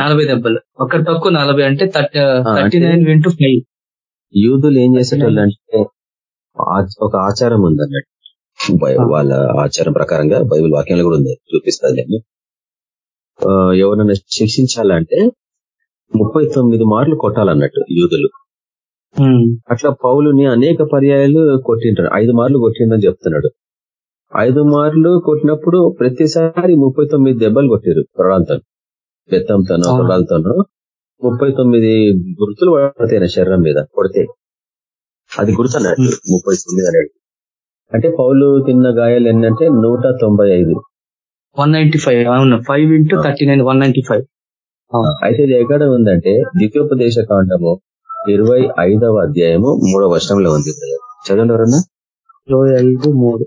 నలభై దెబ్బలు. ఒకటి తక్కువ నలభై అంటే థర్టీ నైన్ ఇంటూ ఫైవ్. యూదులు ఏం చేసేటోళ్ళు అంటే ఒక ఆచారం ఉందన్నట్టు. వాళ్ళ ఆచారం ప్రకారంగా బైబిల్ వాక్యంలో కూడా ఉంది. చూపిస్తుంది ఎవరైనా శిక్షించాలంటే ముప్పై తొమ్మిది మార్లు కొట్టాలన్నట్టు యూదులు. అట్లా పౌలుని అనేక పర్యాయాలు కొట్టింటాడు. ఐదు మార్లు కొట్టిండని చెప్తున్నాడు. ఐదు మార్లు కొట్టినప్పుడు ప్రతిసారి ముప్పై తొమ్మిది దెబ్బలు కొట్టారు తొడాలతో బెత్తంతోనో తొడాలతోనో ముప్పై తొమ్మిది గుర్తులు పడతాయి శరీరం మీద కొడితే. అది గుర్తున్నట్టు ముప్పై తొమ్మిది అనేది. అంటే పౌలు తిన్న గాయాలు ఏంటంటే నూట తొంభై ఐదు. వన్ నైన్టీ ఫైవ్ అవును five into thirty nine one ninety five అయితే ఇది ఎక్కడ ఉందంటే ద్వితీయోపదేశ కాండము ఇరవై ఐదవ అధ్యాయము మూడవ వర్షంలో ఉంది. చదవండి ఎవరన్నా? ఇరవై ఐదు మూడు.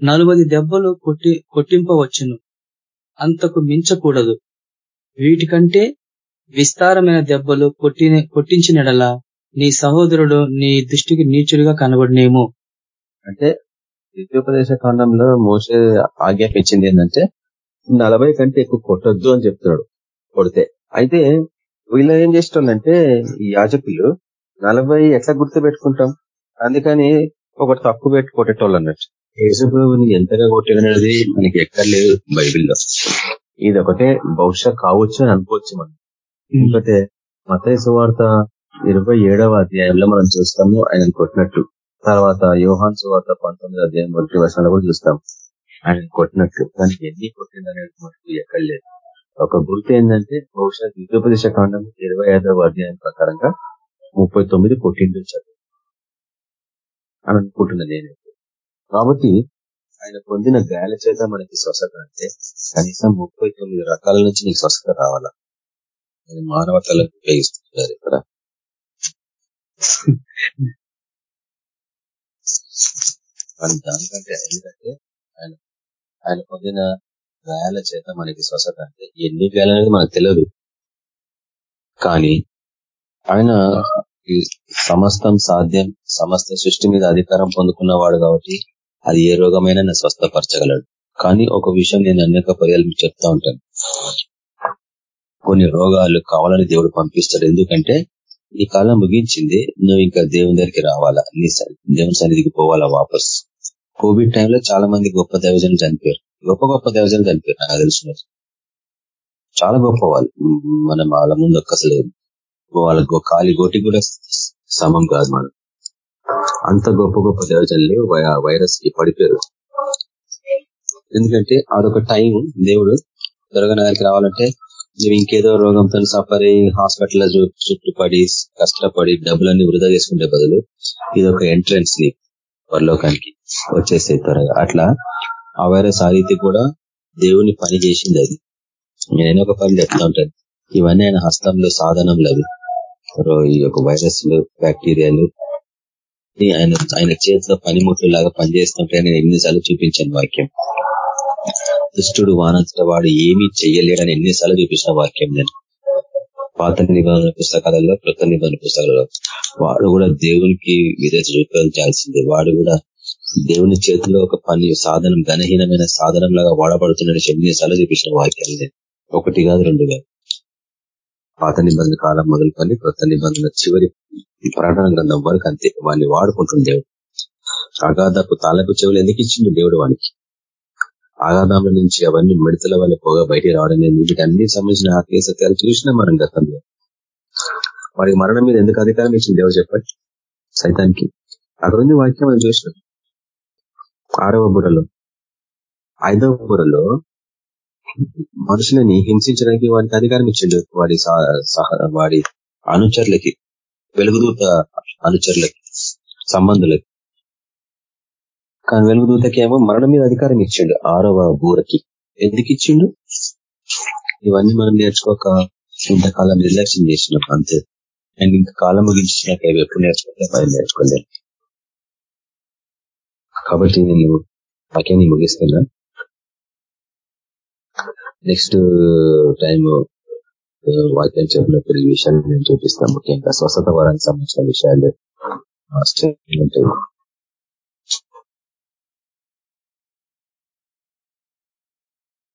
నలుబది దెబ్బలు కొట్టి కొట్టింపవచ్చును. అంతకు మించకూడదు. వీటికంటే విస్తారమైన దెబ్బలు కొట్టిన కొట్టించినడలా నీ సహోదరుడు నీ దృష్టికి నీచుడుగా కనబడినేమో. అంటే ద్వితీయోపదేశ కాండంలో మోసే ఆజ్ఞాపించింది ఏంటంటే నలభై కంటే ఎక్కువ కొట్టొద్దు అని చెప్తున్నాడు. కొడితే. అయితే వీళ్ళు ఏం చేసేటోళ్ళంటే ఈ యాజకులు నలభై ఎట్లా గుర్తు పెట్టుకుంటాం? అందుకని ఒకటి తక్కువ పెట్టి కొట్టేటోళ్ళు అన్నట్టు. యేసుప్రభుని ఎంతగా కొట్టేదనేది మనకి ఎక్కడ లేదు బైబిల్లో. ఇది ఒకటే బహుశా కావచ్చు అని అనుకోవచ్చు మనం. ఇంకోతే మత సువార్త ఇరవై ఏడవ అధ్యాయంలో మనం చూస్తాము ఆయన కొట్టినట్టు. తర్వాత యోహాన్ సువార్త పంతొమ్మిది అధ్యాయం మొదటి వర్షంలో కూడా చూస్తాం ఆయన కొట్టినట్లు కానీ ఎన్ని కొట్టిందనేది మనకు ఎక్కడ లేదు. ఒక గుర్తు ఏంటంటే బహుశా ద్వితోపదేశ కాండం ఇరవై ఐదవ అధ్యాయం ప్రకారంగా ముప్పై తొమ్మిది కొట్టిండు చదువు. అని అనుకుంటున్నది ఏంటంటే కాబట్టి ఆయన పొందిన గాయాల చేత మనకి స్వస్థత అంటే కనీసం ముప్పై తొమ్మిది రకాల నుంచి నీకు స్వస్థత రావాలా? మానవతలకు ఉపయోగిస్తున్నారు ఇక్కడ. కానీ దానికంటే ఎందుకంటే ఆయన ఆయన పొందిన గాయాల చేత మనకి స్వస్థత అంటే ఎన్ని గాయాలనేది మనకు తెలియదు కానీ ఆయన సమస్తం సాధ్యం సమస్త సృష్టి మీద అధికారం పొందుకున్నవాడు కాబట్టి అది ఏ రోగమైనా స్వస్థపరచగలడు. కానీ ఒక విషయం నేను అనేక పర్యాలు చెప్తా ఉంటాను. కొన్ని రోగాలు కావాలని దేవుడు పంపిస్తాడు. ఎందుకంటే నీ కాలం ముగించింది నువ్వు ఇంకా దేవుని దగ్గరికి రావాలా? నీ దేవుని సన్నిధికి పోవాలా వాపస్? కోవిడ్ టైంలో చాలా మంది గొప్ప దైవజనులు చనిపోయారు. గొప్ప గొప్ప దైవజనులు చనిపోయారు నాకు తెలిసిన చాలా గొప్ప వాళ్ళు. మనం వాళ్ళ ముందు అసలు వాళ్ళ కాలి గోటి కూడా సమం కాదు మనం అంత గొప్ప గొప్ప దేవజనులు వైరస్కి పడిపోయారు. ఎందుకంటే అదొక టైం దేవుడు త్వరగా నగరికి రావాలంటే నువ్వు ఇంకేదో రోగంతో సఫరి అయ్యి హాస్పిటల్ చుట్టుపడి కష్టపడి డబ్బులన్నీ వృధా చేసుకుంటే బదులు ఇది ఒక ఎంట్రన్స్ని పరలోకానికి వచ్చేసే త్వరగా. అట్లా ఆ వైరస్ ఆ రీతి కూడా దేవుని పని చేసింది అది. నేను ఒక పని చెప్తా ఉంటాను. ఇవన్నీ ఆయన హస్తంలో సాధనంలు అవి. ఈ యొక్క వైరస్లు బ్యాక్టీరియాలు ఆయన ఆయన చేతిలో పనిముట్లు లాగా పనిచేస్తుంటే నేను ఎన్నిసార్లు చూపించాను వాక్యం. దుష్టుడు వానంతట వాడు ఏమీ చెయ్యలేడని ఎన్నిసార్లు చూపించిన వాక్యం నేను. పాత నిబంధన పుస్తకాలలో కృత నిబంధన పుస్తకాలలో వాడు కూడా దేవునికి విధేత చూపించాల్సిందే వాడు కూడా దేవుని చేతిలో ఒక పని సాధనం ఘనహీనమైన సాధనం లాగా వాడబడుతున్నాడు ఎన్నిసార్లు చూపించిన వాక్యాలు ఒకటి కాదు రెండు కాదు. పాత నిబంధన కాలం మొదలుకొని కొత్త నిబంధన చివరి ప్రకటన గ్రంథం వరకు అంతే. వాడిని వాడుకుంటుంది దేవుడు. అగాధపు తాలపు చెవులు ఎందుకు ఇచ్చిండు దేవుడు వానికి? ఆగాదాముల నుంచి అవన్నీ మిడతల వల్ల పోగా బయటికి రావడం వీటికి అన్ని సంబంధించిన ఆత్మీయ సత్యాలు చూసినా మనం గతంలో. వాడికి మరణం మీద ఎందుకు అధికారం ఇచ్చింది దేవ చెప్పండి? సైతానికి. అక్కడ ఉంది వాక్యం మనం చూసినాం. ఆరవ బుర్రలో. ఐదవ బుర్రలో మనుషులని హింసించడానికి వాడికి అధికారం ఇచ్చిండు. వాడి వాడి అనుచరులకి వెలుగుదూత అనుచరులకి సంబంధులకి. కానీ వెలుగుదూతకేమో మరణం మీద అధికారం ఇచ్చిండు ఆరవ బూరకి. ఎందుకు ఇచ్చిండు? ఇవన్నీ మనం నేర్చుకోక ఇంతకాలం నిర్లక్ష్యం చేసినాం అంతే. అండ్ ఇంకా కాలం ముగించినాక ఇవి ఎప్పుడు నేర్చుకుంటే పని నేర్చుకోలేదు కాబట్టి నేను వాక్యాన్ని ముగిస్తున్నా. నెక్స్ట్ టైం వాక్యం చెప్పినప్పుడు ఈ విషయాన్ని నేను చూపిస్తాను. ముఖ్యంగా స్వస్థత వరానికి సంబంధించిన విషయాలు ఉంటాయి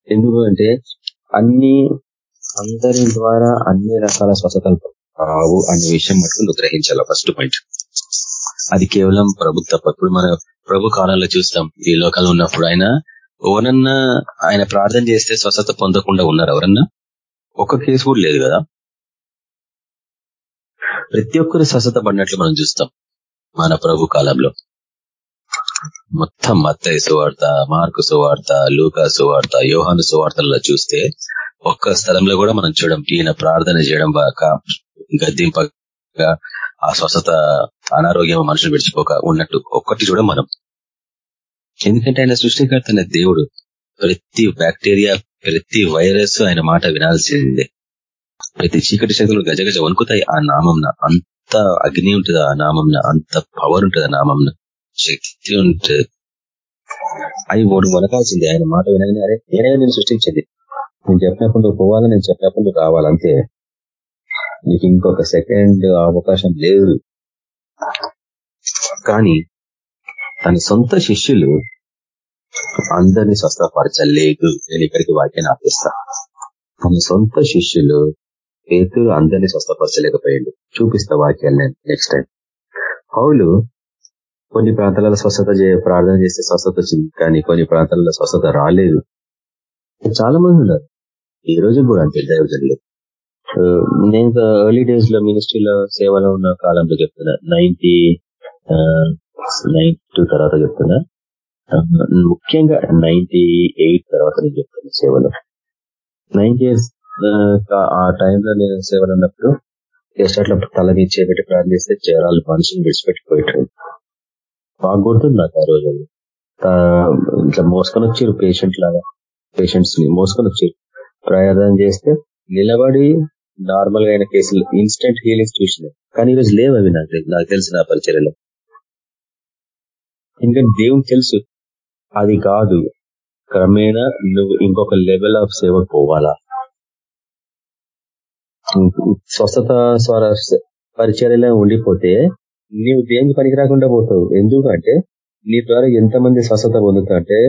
ఎందుకు అంటే అన్ని అందరి ద్వారా అన్ని రకాల స్వస్థతలు రావు అనే విషయం మటుకు నువ్వు గ్రహించాల? ఫస్ట్ పాయింట్ అది కేవలం ప్రభుత్వ ఇప్పుడు మన ప్రభు కాలంలో చూస్తాం ఈ లోకంలో ఉన్నప్పుడు ఆయన ఎవరన్నా ఆయన ప్రార్థన చేస్తే స్వస్థత పొందకుండా ఉన్నారు ఎవరన్నా? ఒక్క కేసు కూడా లేదు కదా? ప్రతి ఒక్కరు స్వస్థత పడినట్లు మనం చూస్తాం మన ప్రభు కాలంలో. మొత్తం మత్తయ్య సువార్త మార్కు సువార్త లూకా సువార్త యోహాను సువార్తల్లో చూస్తే ఒక్క స్థలంలో కూడా మనం చూడం ఈయన ప్రార్థన చేయడం బాక గద్దింపగా ఆ స్వస్థత అనారోగ్యం మనుషులు విడిచిపోక ఉన్నట్టు ఒక్కటి చూడం మనం. ఎందుకంటే ఆయన సృష్టికర్త దేవుడు. ప్రతి బ్యాక్టీరియా ప్రతి వైరస్ ఆయన మాట వినాల్సిందే. ప్రతి చీకటి శక్తులు గజగజ వణుకుతాయి ఆ నామంన. అంత అగ్ని ఉంటుంది ఆ నామంన. అంత పవర్ ఉంటుంది ఆ నామంన. శక్తి ఉంటుంది అవి మూడు వనకాల్సిందే. ఆయన మాట వినగానే అరే నేనే నేను సృష్టించింది. నేను చెప్పినప్పుడు నువ్వు పోవాలని నేను చెప్పినప్పుడు నువ్వు రావాలంతే. నీకు ఇంకొక సెకండ్ అవకాశం లేదు. కానీ తన సొంత శిష్యులు అందరినీ స్వస్థపరచలేదు. నేను ఇక్కడికి వాక్యాన్ని ఆపిస్తా. తన సొంత శిష్యులు పేతులు అందరినీ స్వస్థపరచలేకపోయాడు. చూపిస్తా వాక్యాలు నేను నెక్స్ట్ టైం పౌలు కొన్ని ప్రాంతాలలో స్వస్థత ప్రార్థన చేస్తే స్వస్థత వచ్చింది కానీ కొన్ని ప్రాంతాలలో స్వస్థత రాలేదు. చాలా మంది ఉన్నారు. ఈ రోజు కూడా అంతే దైవజనులు నేను ఎర్లీ డేస్లో మినిస్ట్రీలో సేవలో ఉన్న కాలంలో చెప్తున్నా. నైన్టీ నైన్టీ టూ తర్వాత చెప్తున్నా. ముఖ్యంగా నైన్టీ ఎయిట్ తర్వాత నేను చెప్తున్నా సేవలో. నైన్టీ ఇయర్స్ ఆ టైంలో నేను సేవలు ఉన్నప్పుడు జస్ట్ తల తల చేపెట్టి ప్రార్థిస్తే జ్వరాలు మనుషులు విడిచిపెట్టిపోయారు బాగా నాకు ఆ రోజు. ఇట్లా మోసుకొని వచ్చారు పేషెంట్ లాగా పేషెంట్స్ని మోసుకొని వచ్చారు ప్రయాదం చేస్తే నిలబడి నార్మల్గా అయిన కేసులు ఇన్స్టెంట్ హీలింగ్స్ చూసిన. కానీ ఈరోజు లేవు అవి నాకు నాకు తెలిసిన పరిచర్యలో. ఎందుకంటే దేవుని తెలుసు అది కాదు. క్రమేణా నువ్వు ఇంకొక లెవెల్ ఆఫ్ సేవ పోవాలా. స్వస్థత స్వర పరిచర్యలో ఉండిపోతే నీవు దేనికి పనికి రాకుండా పోతావు? ఎందుకంటే నీ ద్వారా ఎంతమంది స్వస్థత పొందుతాంటే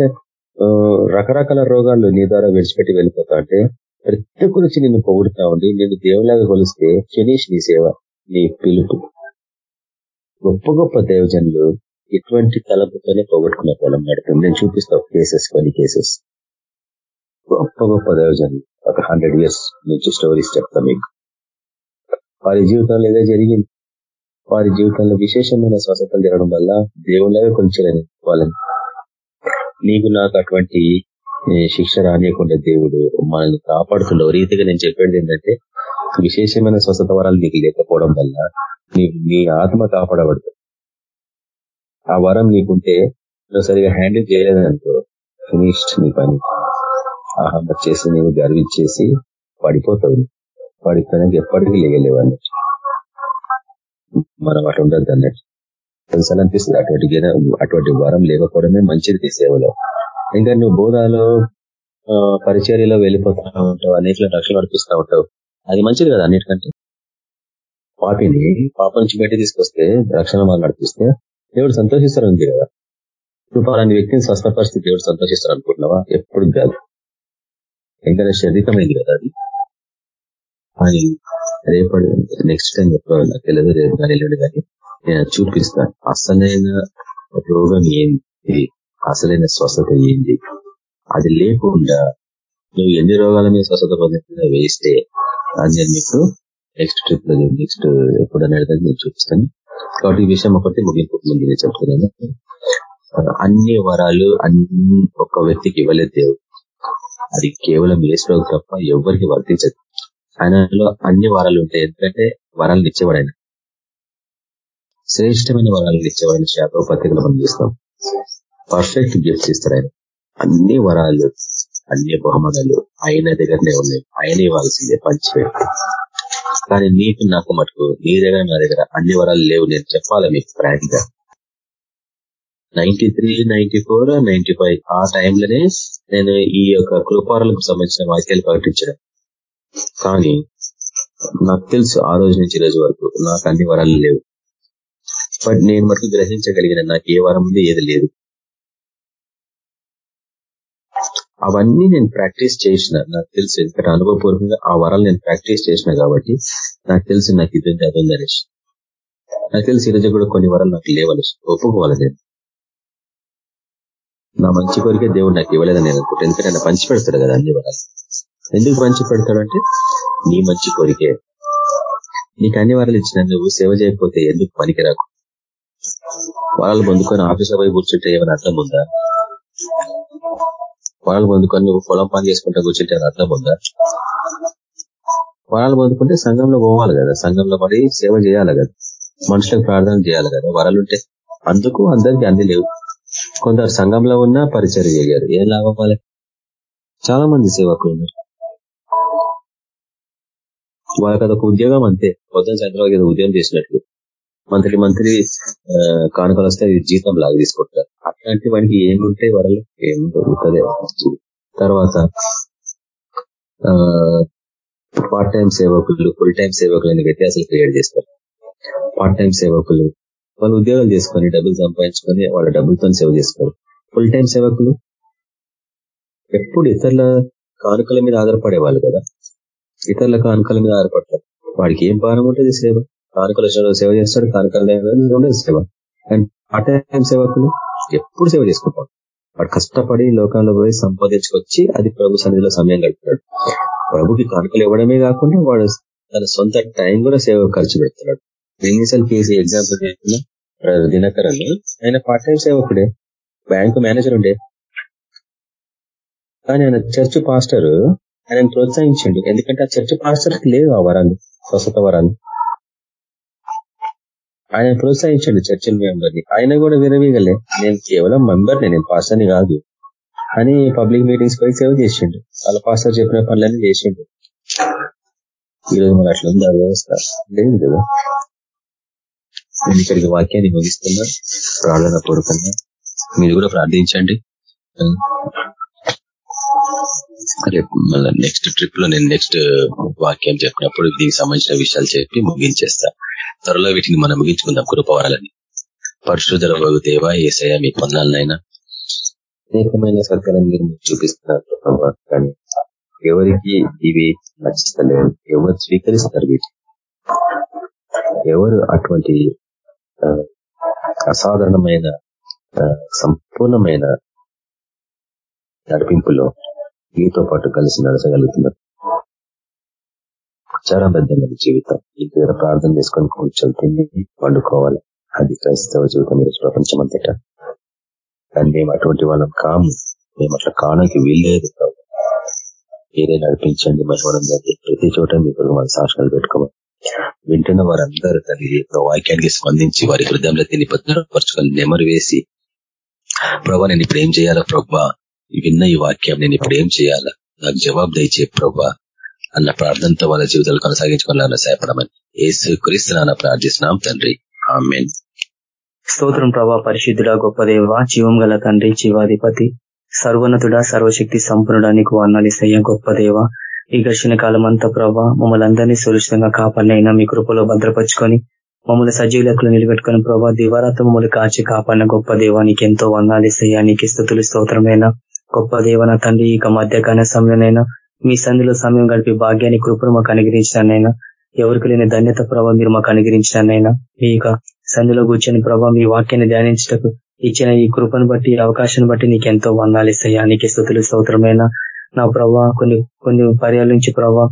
రకరకాల రోగాలు నీ ద్వారా విడిచిపెట్టి వెళ్ళిపోతా అంటే ప్రతి గురించి నిన్ను పొగుడుతా ఉండి నేను దేవులాగా కొలిస్తే ఫినిష్ నీ సేవ నీ పిలుపు. గొప్ప గొప్ప దేవజనులు ఇటువంటి తలపుతోనే పోగొట్టుకున్న పొలం నడుతుంది నేను చూపిస్తావు కేసెస్ కొన్ని కేసెస్. గొప్ప గొప్ప దేవజనులు ఒక హండ్రెడ్ ఇయర్స్ నుంచి స్టోరీస్ చెప్తా మీకు. వారి జీవితంలో ఏదో జరిగింది. వారి జీవితంలో విశేషమైన స్వస్థతలు జరగడం వల్ల దేవుళ్ళగా కొలిచారని వాళ్ళని. నీకు నాకు అటువంటి శిక్ష రానియకుండా దేవుడు మనల్ని కాపాడుతుండే రీతిగా నేను చెప్పేది ఏంటంటే విశేషమైన స్వస్థత వరాలు నీకు లేకపోవడం వల్ల నీ నీ ఆత్మ కాపాడబడుతుంది. ఆ వరం నీకుంటే నువ్వు సరిగా హ్యాండిల్ చేయలేదనుకో ఫినిష్డ్ నీ పని. ఆహా చేసి నీవు గర్వించేసి పడిపోతావు. పడిపోయినాక ఎప్పటికీ లేగలేవు అన్నట్టు. మనం అట్లా ఉండద్దు అన్నట్టు. కొన్నిసార్లు అనిపిస్తుంది అటువంటి అటువంటి వరం లేకపోవడమే మంచిది సేవలో. ఇంకా నువ్వు బోధాలో పరిచర్యలో వెళ్ళిపోతా ఉంటావు అన్నిట్లో రక్షణ నడిపిస్తూ ఉంటావు. అది మంచిది కదా అన్నిటికంటే? పాపిని పాప నుంచి బయట తీసుకొస్తే రక్షణ వాళ్ళు నడిపిస్తే దేవుడు సంతోషిస్తారు ఉంది కదా. నువ్వు పలాంటి వ్యక్తిని స్వస్థపరిస్తే దేవుడు సంతోషిస్తారు అనుకుంటున్నావా? ఎప్పుడు కాదు. ఎందుకంటే శరీరమైంది కదా అది రేపటి నెక్స్ట్ టైం ఎప్పుడు నాకు తెలియదు రేపు కానీ ఎల్లుండి కానీ నేను చూపిస్తాను. అసలైన రోగం ఏంటి? అసలైన స్వస్థత ఏంటి? అది లేకుండా నువ్వు ఎన్ని రోగాల మీద స్వస్థత పొందిన వేస్తే అని నేను మీకు నెక్స్ట్ ట్రిప్లో నెక్స్ట్ ఎప్పుడైనా నేను చూపిస్తాను. కాబట్టి ఈ విషయం ఒకటి ముగింపు ముందు నేను చెప్తున్నాను. అన్ని వరాలు అన్ని ఒక్క వ్యక్తికి ఇవ్వలేదు దేవుడు. అది కేవలం ఏసులో తప్ప ఎవరికి వర్తించదు. ఆయనలో అన్ని వరాలు ఉంటాయి. ఎందుకంటే వరాలు ఇచ్చేవాడు ఆయన శ్రేష్టమైన వరాలు ఇచ్చేవాడిని శాఖ పత్రికలు మనం చూస్తాం. పర్ఫెక్ట్ గిఫ్ట్స్ ఇస్తాడు ఆయన అన్ని వరాలు అన్ని బహుమానాలు ఆయన దగ్గరనే ఉన్నాయి. ఆయన ఇవ్వాల్సిందే పంచిపెట్టి. కానీ నీకు నాకు మటుకు నీ దగ్గర నా దగ్గర అన్ని వరాలు లేవు. నేను చెప్పాలి మీకు ఫ్రాంక్గా ninety three ninety four ninety five ఆ టైంలోనే నేను ఈ యొక్క కృపారాలకు సంబంధించిన వాక్యాలు ప్రకటించడం. కానీ నాకు తెలుసు ఆ రోజు నుంచి ఈ రోజు వరకు నాకు అన్ని వరాలు లేవు. బట్ నేను మటుకు గ్రహించగలిగిన నాకు ఏ వరం ఉంది ఏది లేదు. అవన్నీ నేను ప్రాక్టీస్ చేసిన నాకు తెలుసు. ఎందుకంటే అనుభవపూర్వకంగా ఆ వరాలు నేను ప్రాక్టీస్ చేసిన కాబట్టి నాకు తెలుసు నాకు ఇది ఉంది అది అనేసి. నాకు తెలిసి ఈరోజు కూడా కొన్ని వరాలు నాకు లేవాలి ఒప్పుకోవాలి నేను. నా మంచి కోరికే దేవుడు నాకు ఇవ్వలేదని నేను అనుకుంటాను ఎందుకంటే ఆయన పంచి పెడతాడు కదా అన్ని వరాలు. ఎందుకు మంచి పెడతాడంటే నీ మంచి కోరికే. నీకు అన్ని వరాలు ఇచ్చిన నువ్వు సేవ చేయకపోతే ఎందుకు పనికిరాకు? వరాలు పొందుకొని ఆఫీసులో పోయి కూర్చుంటే ఏమైనా అర్థం ఉందా? వరాలు పొందుకొని నువ్వు పొలం పని చేసుకుంటా కూర్చుంటే అర్థం ఉందా? వరాలు పొందుకుంటే సంఘంలో పోవాలి కదా. సంఘంలో పడి సేవ చేయాలి కదా. మనుషులకు ప్రార్థన చేయాలి కదా. వరాలుంటే అందుకు అందరికీ అన్ని లేవు. కొందరు సంఘంలో ఉన్నా పరిచయం చేయగారు ఏం లాభం వాళ్ళకి? చాలా మంది సేవకులు ఉన్నారు. వాళ్ళకి అదొక ఉద్యోగం అంతే. పొద్దున సాయంత్రం ఉద్యోగం చేసినట్లు. మంత్లీ మంత్లీ కానుకలు వస్తే జీతం లాగా తీసుకుంటారు. అట్లాంటి వాడికి ఏముంటాయి వరలు ఏం దొరుకుతుంది. తర్వాత పార్ట్ టైం సేవకులు ఫుల్ టైం సేవకులు అనే వ్యత్యాసాలు క్రియేట్ చేస్తారు. పార్ట్ టైం సేవకులు వాళ్ళు ఉద్యోగాలు చేసుకొని డబ్బులు సంపాదించుకొని వాళ్ళ డబ్బులతో సేవ చేస్తారు. ఫుల్ టైం సేవకులు ఎప్పుడు ఇతరుల కానుకల మీద ఆధారపడే వాళ్ళు కదా. ఇతరుల కానుకల మీద ఆధారపడతారు. వాడికి ఏం భారం ఉంటుంది సేవ? కానుకల సేవ చేస్తాడు కానుకలు ఉండదు సేవ. అండ్ పార్ట్ టైం సేవకులు ఎప్పుడు సేవ చేసుకుంటాడు వాడు కష్టపడి లోకంలో పోయి సంపాదించుకొచ్చి అది ప్రభు సన్నిధిలో సమయం గడుపుతాడు ప్రభుకి కానుకలు ఇవ్వడమే కాకుండా వాడు తన సొంత టైం కూడా సేవ ఖర్చు పెడుతున్నాడు ఎన్నిసార్లు కేసీ ఎగ్జాంపుల్ చేసిన దినకరన్ ఆయన పార్ట్ టైం సేవకుడే బ్యాంకు మేనేజర్ ఉండే. కానీ ఆయన చర్చ్ పాస్టర్ ఆయన ప్రోత్సహించండి. ఎందుకంటే ఆ చర్చ పాస్టర్ లేదు ఆ వరాలు స్వస్థత వరాలు ఆయన ప్రోత్సహించండి చర్చల మెంబర్ని. ఆయన కూడా వినవీగలే. నేను కేవలం మెంబర్ నేను పాస్టర్ని కాదు. అని పబ్లిక్ మీటింగ్స్ పోయి సేవ చేసిండు. వాళ్ళ పాస్టర్ చెప్పిన పనులన్నీ చేసిండు. ఈరోజు మన అట్లా ఉంది ఆ వ్యవస్థ? లేదు కదా. నేను ఇక్కడికి వాక్యాన్ని ముగిస్తున్నా. ప్రార్థన కోరుకున్నా మీరు కూడా ప్రార్థించండి. రేపు మళ్ళీ నెక్స్ట్ ట్రిప్లో నేను నెక్స్ట్ uh, వాక్యం చెప్పినప్పుడు దీనికి సంబంధించిన విషయాలు చెప్పి ముగించేస్తా. త్వరలో వీటిని మనం ముగించుకుందాం కృపవరాలని. పరిశుధర దేవ ఏసయ మీ పొందాలనైనా అనేకమైన సర్కారం మీరు చూపిస్తున్నారు కానీ ఎవరికి ఇవి నచ్చిస్తలేదు ఎవరు స్వీకరిస్తారు వీటి ఎవరు అటువంటి అసాధారణమైన సంపూర్ణమైన నడిపింపులో మీతో పాటు కలిసి నడచగలుగుతున్నారు. చారాబద్ధమైన జీవితం. ఈ దగ్గర ప్రార్థన చేసుకొని కూర్చొని తిండి వండుకోవాలి అది క్రైస్తవ జీవితం ఈరోజు ప్రపంచం అంతటా కానీ మేము అటువంటి వాళ్ళం కాము. మేము అట్లా కానకి వీల్లేదు మీరే నడిపించండి మహిమడం ప్రతి చోట మీకు మన సాక్షాలు పెట్టుకోవాలి. వింటున్న వారందరూ తల్లి వాక్యానికి స్పందించి వారి హృదయంలో తిని పరుచుకొని నెమరు వేసి ప్రభా నేను ఇప్పుడు ఏం చేయాలా ప్రభా విన్న ఈ వాక్యం నేను ఇప్పుడు ఏం చేయాలా? నాకు జవాబు దయచే ప్రభా అన్న ప్రార్థనతో వాళ్ళ జీవితాలు కొనసాగించుకోవాలన్న సహాయపడమని ఏసు క్రీస్తున్నా ప్రార్థిస్తున్నాం తండ్రి. ఆమెన్. స్తోత్రం ప్రభా పరిశుద్ధుడ గొప్ప దేవ జీవం గల తండ్రి జీవాధిపతి సర్వోన్నతుడ సర్వశక్తి సంపన్నుడా నీకు అన్నాలిసయ్య గొప్ప దేవ. ఈ ఘర్షణ కాలం అంతా ప్రభా మమ్మల్ని అందరినీ సురక్షితంగా కాపాడినైనా మీ కృపలో భద్రపరుచుకొని మమ్మల్ని సజీవులకు నిలబెట్టుకుని ప్రభా దివారాత్మ మమ్మల్ని కాచి కాపాడిన గొప్ప దేవ నీకెంతో వందాలిసయ్యా నీకు స్థుతులు స్తోత్రమైన. గొప్ప దేవన తండ్రి ఇక మధ్యకాల సమయంలోనైనా మీ సంధిలో సమయం గడిపి భాగ్యాన్ని కృపను మాకు అనుగ్రహించినైనా ఎవరికి లేని ధన్యత ప్రభావ మీరు మాకు అనుగ్రహించినైనా మీ యొక్క సంధిలో కూర్చొని ప్రభావ మీ వాక్యాన్ని ధ్యానించటకు ఇచ్చిన ఈ కృపను బట్టి అవకాశాన్ని బట్టి నీకు ఎంతో వందాలిస్తాయా నీకే స్థుతులు స్తోత్రమైన నా ప్రభావ కొన్ని కొన్ని పర్యాల నుంచి ప్రభావ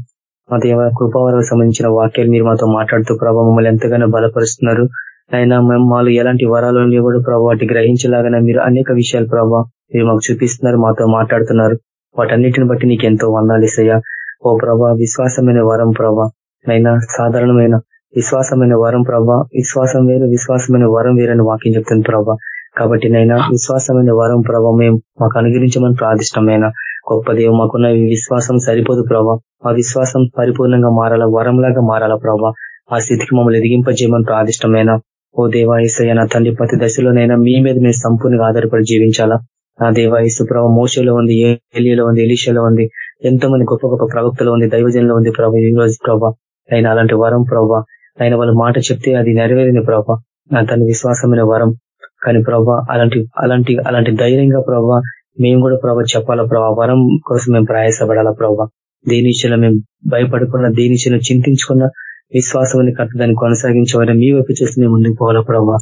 మా దేవ కృపావరకు సంబంధించిన వాక్యాలు మీరు మాతో మాట్లాడుతూ ప్రభావ మమ్మల్ని ఎంతగానో బలపరుస్తున్నారు. అయినా మాలు ఎలాంటి వరాలు కూడా ప్రభావ వాటి గ్రహించలాగానే మీరు అనేక విషయాలు ప్రభావ మీరు మాకు చూపిస్తున్నారు మాతో మాట్లాడుతున్నారు. వాటన్నిటిని బట్టి నీకు ఎంతో వందాలిసయ్యా ఓ ప్రభా విశ్వాసమైన వరం ప్రభా. నైనా సాధారణమైన విశ్వాసమైన వరం ప్రభా. విశ్వాసం వేరు విశ్వాసమైన వరం వేరని వాక్యం చెప్తుంది ప్రభా. కాబట్టి నైనా విశ్వాసమైన వరం ప్రభా మేము మాకు అనుగ్రహించమని ప్రార్థిష్టమైన గొప్ప దేవు మాకున్న విశ్వాసం సరిపోదు ప్రభా. మా విశ్వాసం పరిపూర్ణంగా మారాల వరంలాగా మారాల ప్రభా. ఆ స్థితికి మమ్మల్ని ఎదిగింపజేయమని ప్రార్థిష్టమైన ఓ దేవాయసయ్య నా తండ్రి ప్రతి దశలోనైనా మీ మీద మేము సంపూర్ణంగా ఆధారపడి జీవించాలా. నా దేవాయసు ప్రభ మోసలో ఉంది ఏలియలో ఉంది ఎలీషలో ఉంది ఎంతో మంది గొప్ప గొప్ప ప్రవక్తలు ఉంది దైవజనంలో ఉంది ప్రభా ఈ రోజు ప్రభా అయినా అలాంటి వరం ప్రభా ఆయన వాళ్ళ మాట చెప్తే అది నెరవేరింది ప్రభా నా తన విశ్వాసమైన వరం. కానీ ప్రభా అలాంటి అలాంటి అలాంటి ధైర్యంగా ప్రభా మేము కూడా ప్రభా చెప్పాలా ప్రభా వరం కోసం మేము ప్రయాసపడాలా ప్రభా. దేని విషయంలో మేము భయపడకుండా దేని చింతించుకున్న విశ్వాసం కట్ట దాన్ని కొనసాగించేవారు మీ వైపు చూసి మేము ముందుకు పోవాలా ప్రభా.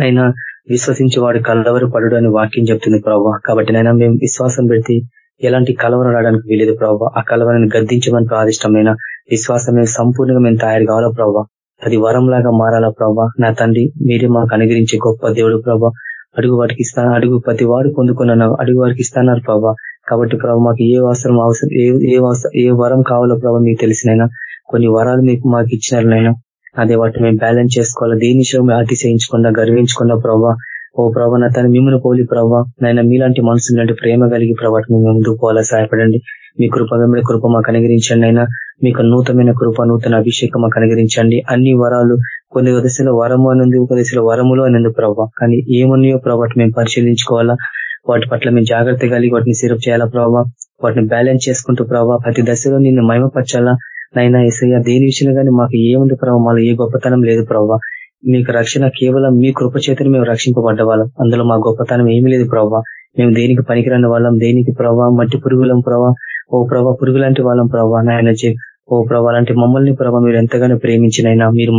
అయినా విశ్వసించేవాడు కలవరు పడు అని వాక్యం చెప్తుంది ప్రభావ కాబట్టి నైనా మేము విశ్వాసం పెడితే ఎలాంటి కలవరం రావడానికి వీలేదు ప్రభావ ఆ కలవరాన్ని గద్దించమని ప్రాదిష్టమైన విశ్వాసమే సంపూర్ణంగా మేము తయారు కావాలా ప్రభావ అది వరంలాగా మారాలా ప్రభావ నా తండ్రి మీరే మాకు అనుగ్రహించే గొప్ప దేవుడు ప్రభా. అడుగు వాటికి ఇస్తాను అడుగు ప్రతి వాడు పొందుకున్నాను. అడుగు వారికి ఇస్తాన్నారు ప్రభా. కాబట్టి ప్రభావ మాకు ఏ అవసరం అవసరం ఏ ఏ ఏ వరం కావాలో ప్రభావ మీకు తెలిసినైనా కొన్ని వరాలు మీకు మాకు ఇచ్చినారనైనా అదే వాటిని మేము బ్యాలెన్స్ చేసుకోవాలా. దేని విషయం అతిశయించకుండా గర్వించకుండా ప్రభా ఓ ప్రభా నా తను మిమ్మల్ని పోలి ప్రభా నాయన మీలాంటి మనసు లాంటి ప్రేమ కలిగి ప్రభావం మేము ముందుకు పోవాలా? సహాయపడండి. మీ కృప మీద కృప మాకు అనుగరించండి అయినా మీకు నూతనమైన కృప నూతన అభిషేకం మాకు అనుగరించండి అన్ని వరాలు కొన్ని దశలో వరము అనుంది ఒక దశలో వరములు అని ప్రభావ కానీ ఏమున్నాయో ప్రభావం మేము పరిశీలించుకోవాలా? వాటి పట్ల మేము జాగ్రత్త కలిగి వాటిని సిరప్ చేయాలా ప్రభావ వాటిని బ్యాలెన్స్ చేసుకుంటూ ప్రభావ ప్రతి దశలో నిన్ను మైమపరచాలా నైనా ఏసయ్య దేని విషయంలో కానీ మాకు ఏముంది ప్రభావ మాలో ఏ గొప్పతనం లేదు ప్రభావ మీకు రక్షణ కేవలం మీ కృప చేతని మేము రక్షింపబడ్డ వాళ్ళం. అందులో మా గొప్పతనం ఏమీ లేదు ప్రభావ మేము దేనికి పనికిరాని వాళ్ళం? దేనికి ప్రభావ మట్టి పురుగులం ప్రభావ ఓ ప్రభా పురుగు లాంటి వాళ్ళం ప్రభావ నాయన ఓ ప్రభా లాంటి మమ్మల్ని ప్రభావ మీరు ఎంతగానో ప్రేమించినైనా మీరు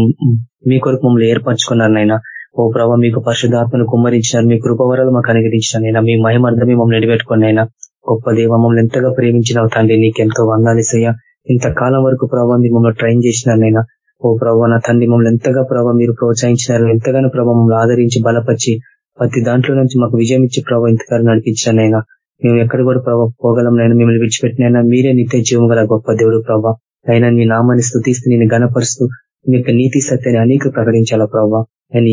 మీ కొరకు మమ్మల్ని ఏర్పరచుకున్నారనైనా ఓ ప్రభా మీకు పరిశుధాత్మను కుమ్మరించినారు మీ కృపవరాలు మాకు అనుగ్రహించినైనా మీ మహిమార్థమే మమ్మల్ని నిలబెట్టుకుని అయినా గొప్ప దేవ మమ్మల్ని ఎంతగా ప్రేమించిన తండ్రి నీకెంతో వందాలిసయ్యా ఇంతకాలం వరకు ప్రభావ మీరు మమ్మల్ని ట్రైన్ చేసినారనైనా ఓ ప్రభావ నా తండ్రి మమ్మల్ని ఎంతగా ప్రభావ మీరు ప్రోత్సహించినారు ఎంతగానో ప్రభావ మమ్మల్ని ఆదరించి బలపరిచి ప్రతి దాంట్లో నుంచి మాకు విజయం ఇచ్చి ప్రభావ ఇంతకాలం నడిపించానైనా మేము ఎక్కడ కూడా ప్రభావ పోగలంనైనా మిమ్మల్ని విడిచిపెట్టినైనా మీరే నిత్య జీవం గల గొప్ప దేవుడు ప్రభావ అయినా నీ నామాన్ని స్థుతిస్తూ నేను గణపరుస్తూ మీ యొక్క నీతి సత్యాన్ని అనేక ప్రకటించాలా ప్రభావ నేను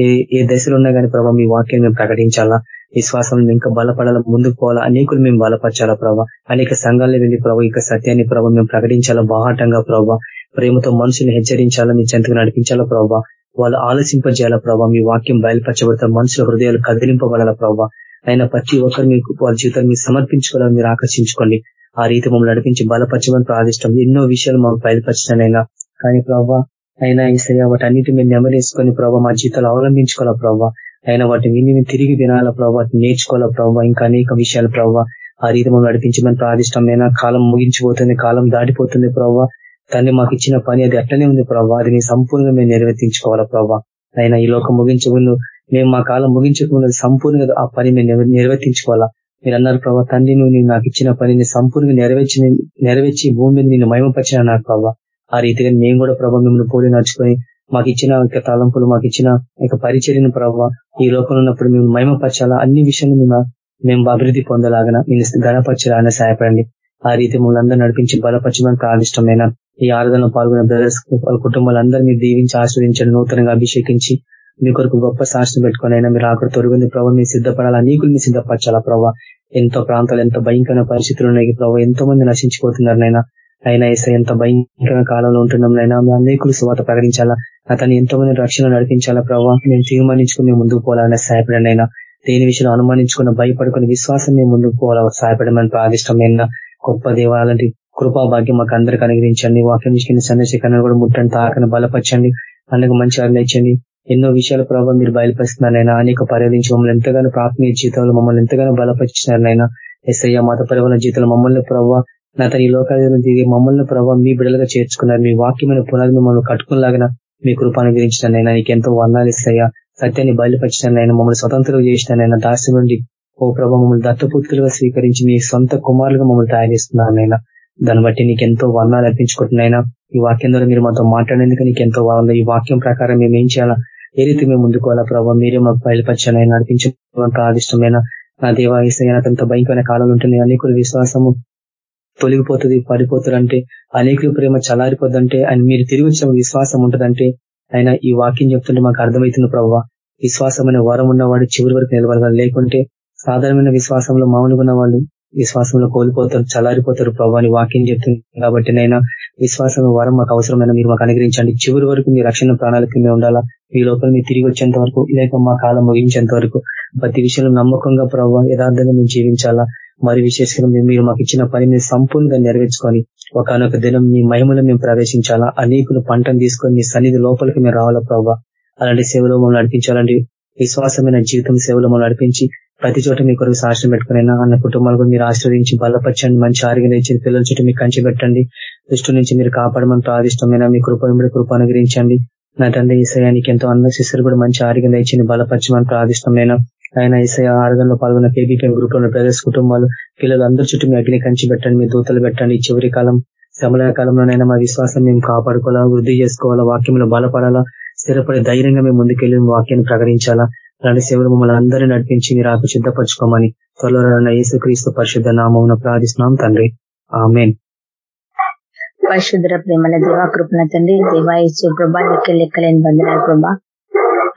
ఏ ఏ దశలో ఉన్నా కానీ ప్రభావ మీ వాక్యాన్ని మేము ప్రకటించాలా. విశ్వాసం ఇంకా బలపడాలా ముందుకు పోవాలా? అనేకులు మేము బలపరచాలా ప్రభావ అనేక సంఘాలను వెళ్ళి ప్రభావ ఇక సత్యాన్ని ప్రభావ మేము ప్రకటించాలా? బాహాటంగా ప్రభావ ప్రేమతో మనుషుల్ని హెచ్చరించాలా? మీ చెంతకు నడిపించాలా ప్రభావ వాళ్ళు ఆలోచింపజేయాలా ప్రభావ మీ వాక్యం బయలుపరచబడతారు మనుషుల హృదయాలు కదిలింపబడాల ప్రభావ అయినా ప్రతి ఒక్కరు మీకు వాళ్ళ జీవితాన్ని మీరు సమర్పించుకోవాలని మీరు ఆకర్షించుకోండి. ఆ రీతి మమ్మల్ని నడిపించి బలపరచమని ప్రార్థిష్టం. ఎన్నో విషయాలు మాకు బయలుపరచడానైనా కానీ ప్రభావ అయినా ఈసయ వాటి అన్నిటి మేము నెమరేసుకొని ప్రభావ మా జీవితాలు అవలంబించుకోవాలా ప్రభావ అయినా వాటిని విని తిరిగి వినాల ప్రభావ నేర్చుకోవాలా ప్రభావ ఇంకా అనేక విషయాలు ప్రభావ ఆ రీతి మనం నడిపించమని ప్రాదిష్టమైన కాలం ముగించిపోతుంది కాలం దాటిపోతుంది ప్రభావ తండ్రి మాకు ఇచ్చిన పని అది అట్లనే ఉంది ప్రభావ అది సంపూర్ణంగా మేము నెరవేర్తించుకోవాలా ప్రభావ అయినా ఈ లోకం ముగించే ముందు మేము మా కాలం ముగించకుండా సంపూర్ణంగా ఆ పని మేము నిర్వర్తించుకోవాలా. మీరు అన్నారు ప్రభావ తండ్రి నువ్వు నాకు ఇచ్చిన పనిని సంపూర్ణంగా నెరవేర్చి నెరవేర్చి భూమి మీద నేను మహిమపరిచిన నాకు ప్రభావ ఆ రీతిగా మేము కూడా ప్రభావ మిమ్మల్ని పోలి నడుచుకొని మాకు ఇచ్చిన తలంపులు మాకు ఇచ్చిన యొక్క పరిచర్యను ప్రభావ ఈ లోకంలో ఉన్నప్పుడు మేము మహిమపరచాలా? అన్ని విషయాలు మేము మేము అభివృద్ధి పొందలాగన నేను గణపరచాలని సహాయపడండి. ఆ రీతి మమ్మల్ని నడిపించి బలపరచమని ప్రాదిష్టమైన ఈ ఆరాధనలో పాల్గొన్న బ్రదర్స్ వాళ్ళ కుటుంబాలందరూ మీరు దీవించి ఆశ్రదించండి నూతనంగా అభిషేకించి మీ కొరకు గొప్ప సాక్షి పెట్టుకుని అయినా మీరు అక్కడ తొరుగుంది ప్రభావ మీరు సిద్ధపడాలా? నీకులు మీరు సిద్ధపరచాలా ప్రభావ? ఎంతో ప్రాంతాలు ఎంతో భయంకరమైన పరిస్థితులు ఉన్నాయి ప్రభావ ఎంతో మంది నశించిపోతున్నారు నైనా అయినా ఇస్తే ఎంత భయంకర కాలంలో ఉంటున్నాం నైనా అనేకులు శువాత ప్రకటించాలా? అతన్ని ఎంతో మంది రక్షణ నడిపించాలా ప్రభావ మేము తీర్మానించుకుని మేము ముందుకు పోవాలనే సహాయపడనైనా దేని విషయంలో అనుమానించుకున్న భయపడుకున్న విశ్వాసం మేము ముందుకు పోవాలా? సహాయపడమని ప్రాదిష్టమైన గొప్ప దేవాలంటి కృపా భాగ్యం మాకు అందరికి అనుగ్రహించండి. వాక్యం ఇచ్చిన సందర్శకరణ కూడా ముట్టండి తాకని బలపరచండి అందుకు మంచి ఆలోచించండి ఎన్నో విషయాల ప్రభావం మీరు బయలుపరుస్తున్నారైనా అనేక పర్యటించి మమ్మల్ని ఎంతగానో ప్రాథమిక జీవితంలో మమ్మల్ని ఎంతగానో బలపరిచినారనైనా ఎస్ఐ మత పరివన జీవితంలో మమ్మల్ని ప్రభావ నా తన ఈ లోకాల దిగి మమ్మల్ని ప్రభావ మీ బిడలుగా చేర్చుకున్నారు. మీ వాక్యమైన పునాది మిమ్మల్ని కట్టుకునేలాగా మీ కృపాను గురించినైనా నీకు ఎంతో వర్ణాలు ఇస్తాయా. సత్యాన్ని బయలుపరిచినైనా మమ్మల్ని స్వతంత్రం చేసినైనా దాసి నుండి ఓ ప్రభావ మమ్మల్ని దత్తపుత్రులుగా స్వీకరించి మీ సొంత కుమారులుగా మమ్మల్ని తయారు చేస్తున్నారనైనా దాన్ని బట్టి నీకు ఎంతో వర్ణాలు అర్పించుకుంటున్నాయినా ఈ వాక్యం ద్వారా మీరు మాతో మాట్లాడేందుకు నీకు ఎంతో బాగుంది ఈ వాక్యం ప్రకారం మేము ఏం చేయాలా? ఏ రీతి మేము ముందుకోవాలా ప్రభావ మీరే మాకు బయలుపరచాలని నడిపించడం ప్రాదిష్టమైన నా దేవా అతనితో భయంకరమైన కాలంలో ఉంటుంది అనేకుల విశ్వాసము తొలగిపోతుంది పడిపోతారంటే అనేకుల ప్రేమ చలారిపోద్దంటే ఆయన మీరు తిరిగి వచ్చిన విశ్వాసం ఉంటుందంటే ఆయన ఈ వాక్యం చెప్తుంటే మాకు అర్థమవుతుంది ప్రభావ విశ్వాసమైన వరం ఉన్నవాడు చివరి వరకు నిలబడగలరు లేకుంటే సాధారణమైన విశ్వాసంలో మామూలుగా వాళ్ళు విశ్వాసంలో కోల్పోతారు చలారిపోతారు ప్రభాని వాక్యం చెప్తుంది. కాబట్టి నైనా విశ్వాసం వరం మాకు అవసరమైన మీరు మాకు అనుగ్రహించండి. చివరి వరకు మీ రక్షణ ప్రణాళిక మేము ఉండాలా? మీ లోపల మీరు తిరిగి వచ్చేంత వరకు లేక మా కాలం ముగించేంత వరకు. ప్రతి విషయంలో నమ్మకంగా ప్రభావ యథార్థంగా మేము జీవించాలా? మరి విశేషంగా మీరు మాకు ఇచ్చిన పనిని సంపూర్ణంగా నెరవేర్చుకొని ఒకనొక దినం మీ మహిమలో మేము ప్రవేశించాలా? అనేకులు పంటను తీసుకొని మీ సన్నిధి లోపలికి మేము రావాలా ప్రభావ అలాంటి సేవలో మమ్మల్ని నడిపించాలండి. విశ్వాసమైన జీవితం సేవలో మమ్మల్ని నడిపించి ప్రతి చోట మీ కొరకు సాక్ష్యం పెట్టుకునైనా అన్న కుటుంబాలు కూడా మీరు ఆశ్రయించి బలపరచండి. మంచి ఆరోగ్యం ఇచ్చి పిల్లల చుట్టూ మీకు కంచి పెట్టండి. దృష్టి నుంచి మీరు కాపాడమని ప్రాదిష్టమైన మీ కృప కృప అనుగ్రహించండి. నా తండ్రి ఈసయానికి ఎంతో అన్న శిస్సులు కూడా మంచి ఆరోగ్యం ఇచ్చింది బలపరచమని ప్రాదిష్టమైన ఆయన ఈసయ ఆరోగ్యంలో పాల్గొన్న కేబీపీఎం గ్రూప్లో ప్రదేశ్ కుటుంబాలు పిల్లలు అందరి చుట్టూ మీ అగ్ని కంచి పెట్టండి మీ దూతలు పెట్టండి. చివరి కాలం శ్రమల కాలంలోనైనా మా విశ్వాసం మేము కాపాడుకోవాలా వృద్ధి చేసుకోవాలా వాక్యంలో బలపడాలా స్థిరపడి ధైర్యంగా మేము ముందుకెళ్ళి వాక్యాన్ని ప్రకటించాలా. అలాంటి సేవలు మమ్మల్ని అందరినీ నడిపించి మీరు ఆకు సిద్ధపరచుకోమని త్వరలో యేసుక్రీస్తు పరిశుద్ధ నామం ప్రార్థిస్తున్నాం తండ్రి. ఆమెన్. పరిశుద్ధ ప్రేమల దేవా కృపణ తండ్రి దేవాయసు ప్రభా లెక్క లెక్కలేని బంధనాలు ప్రభా.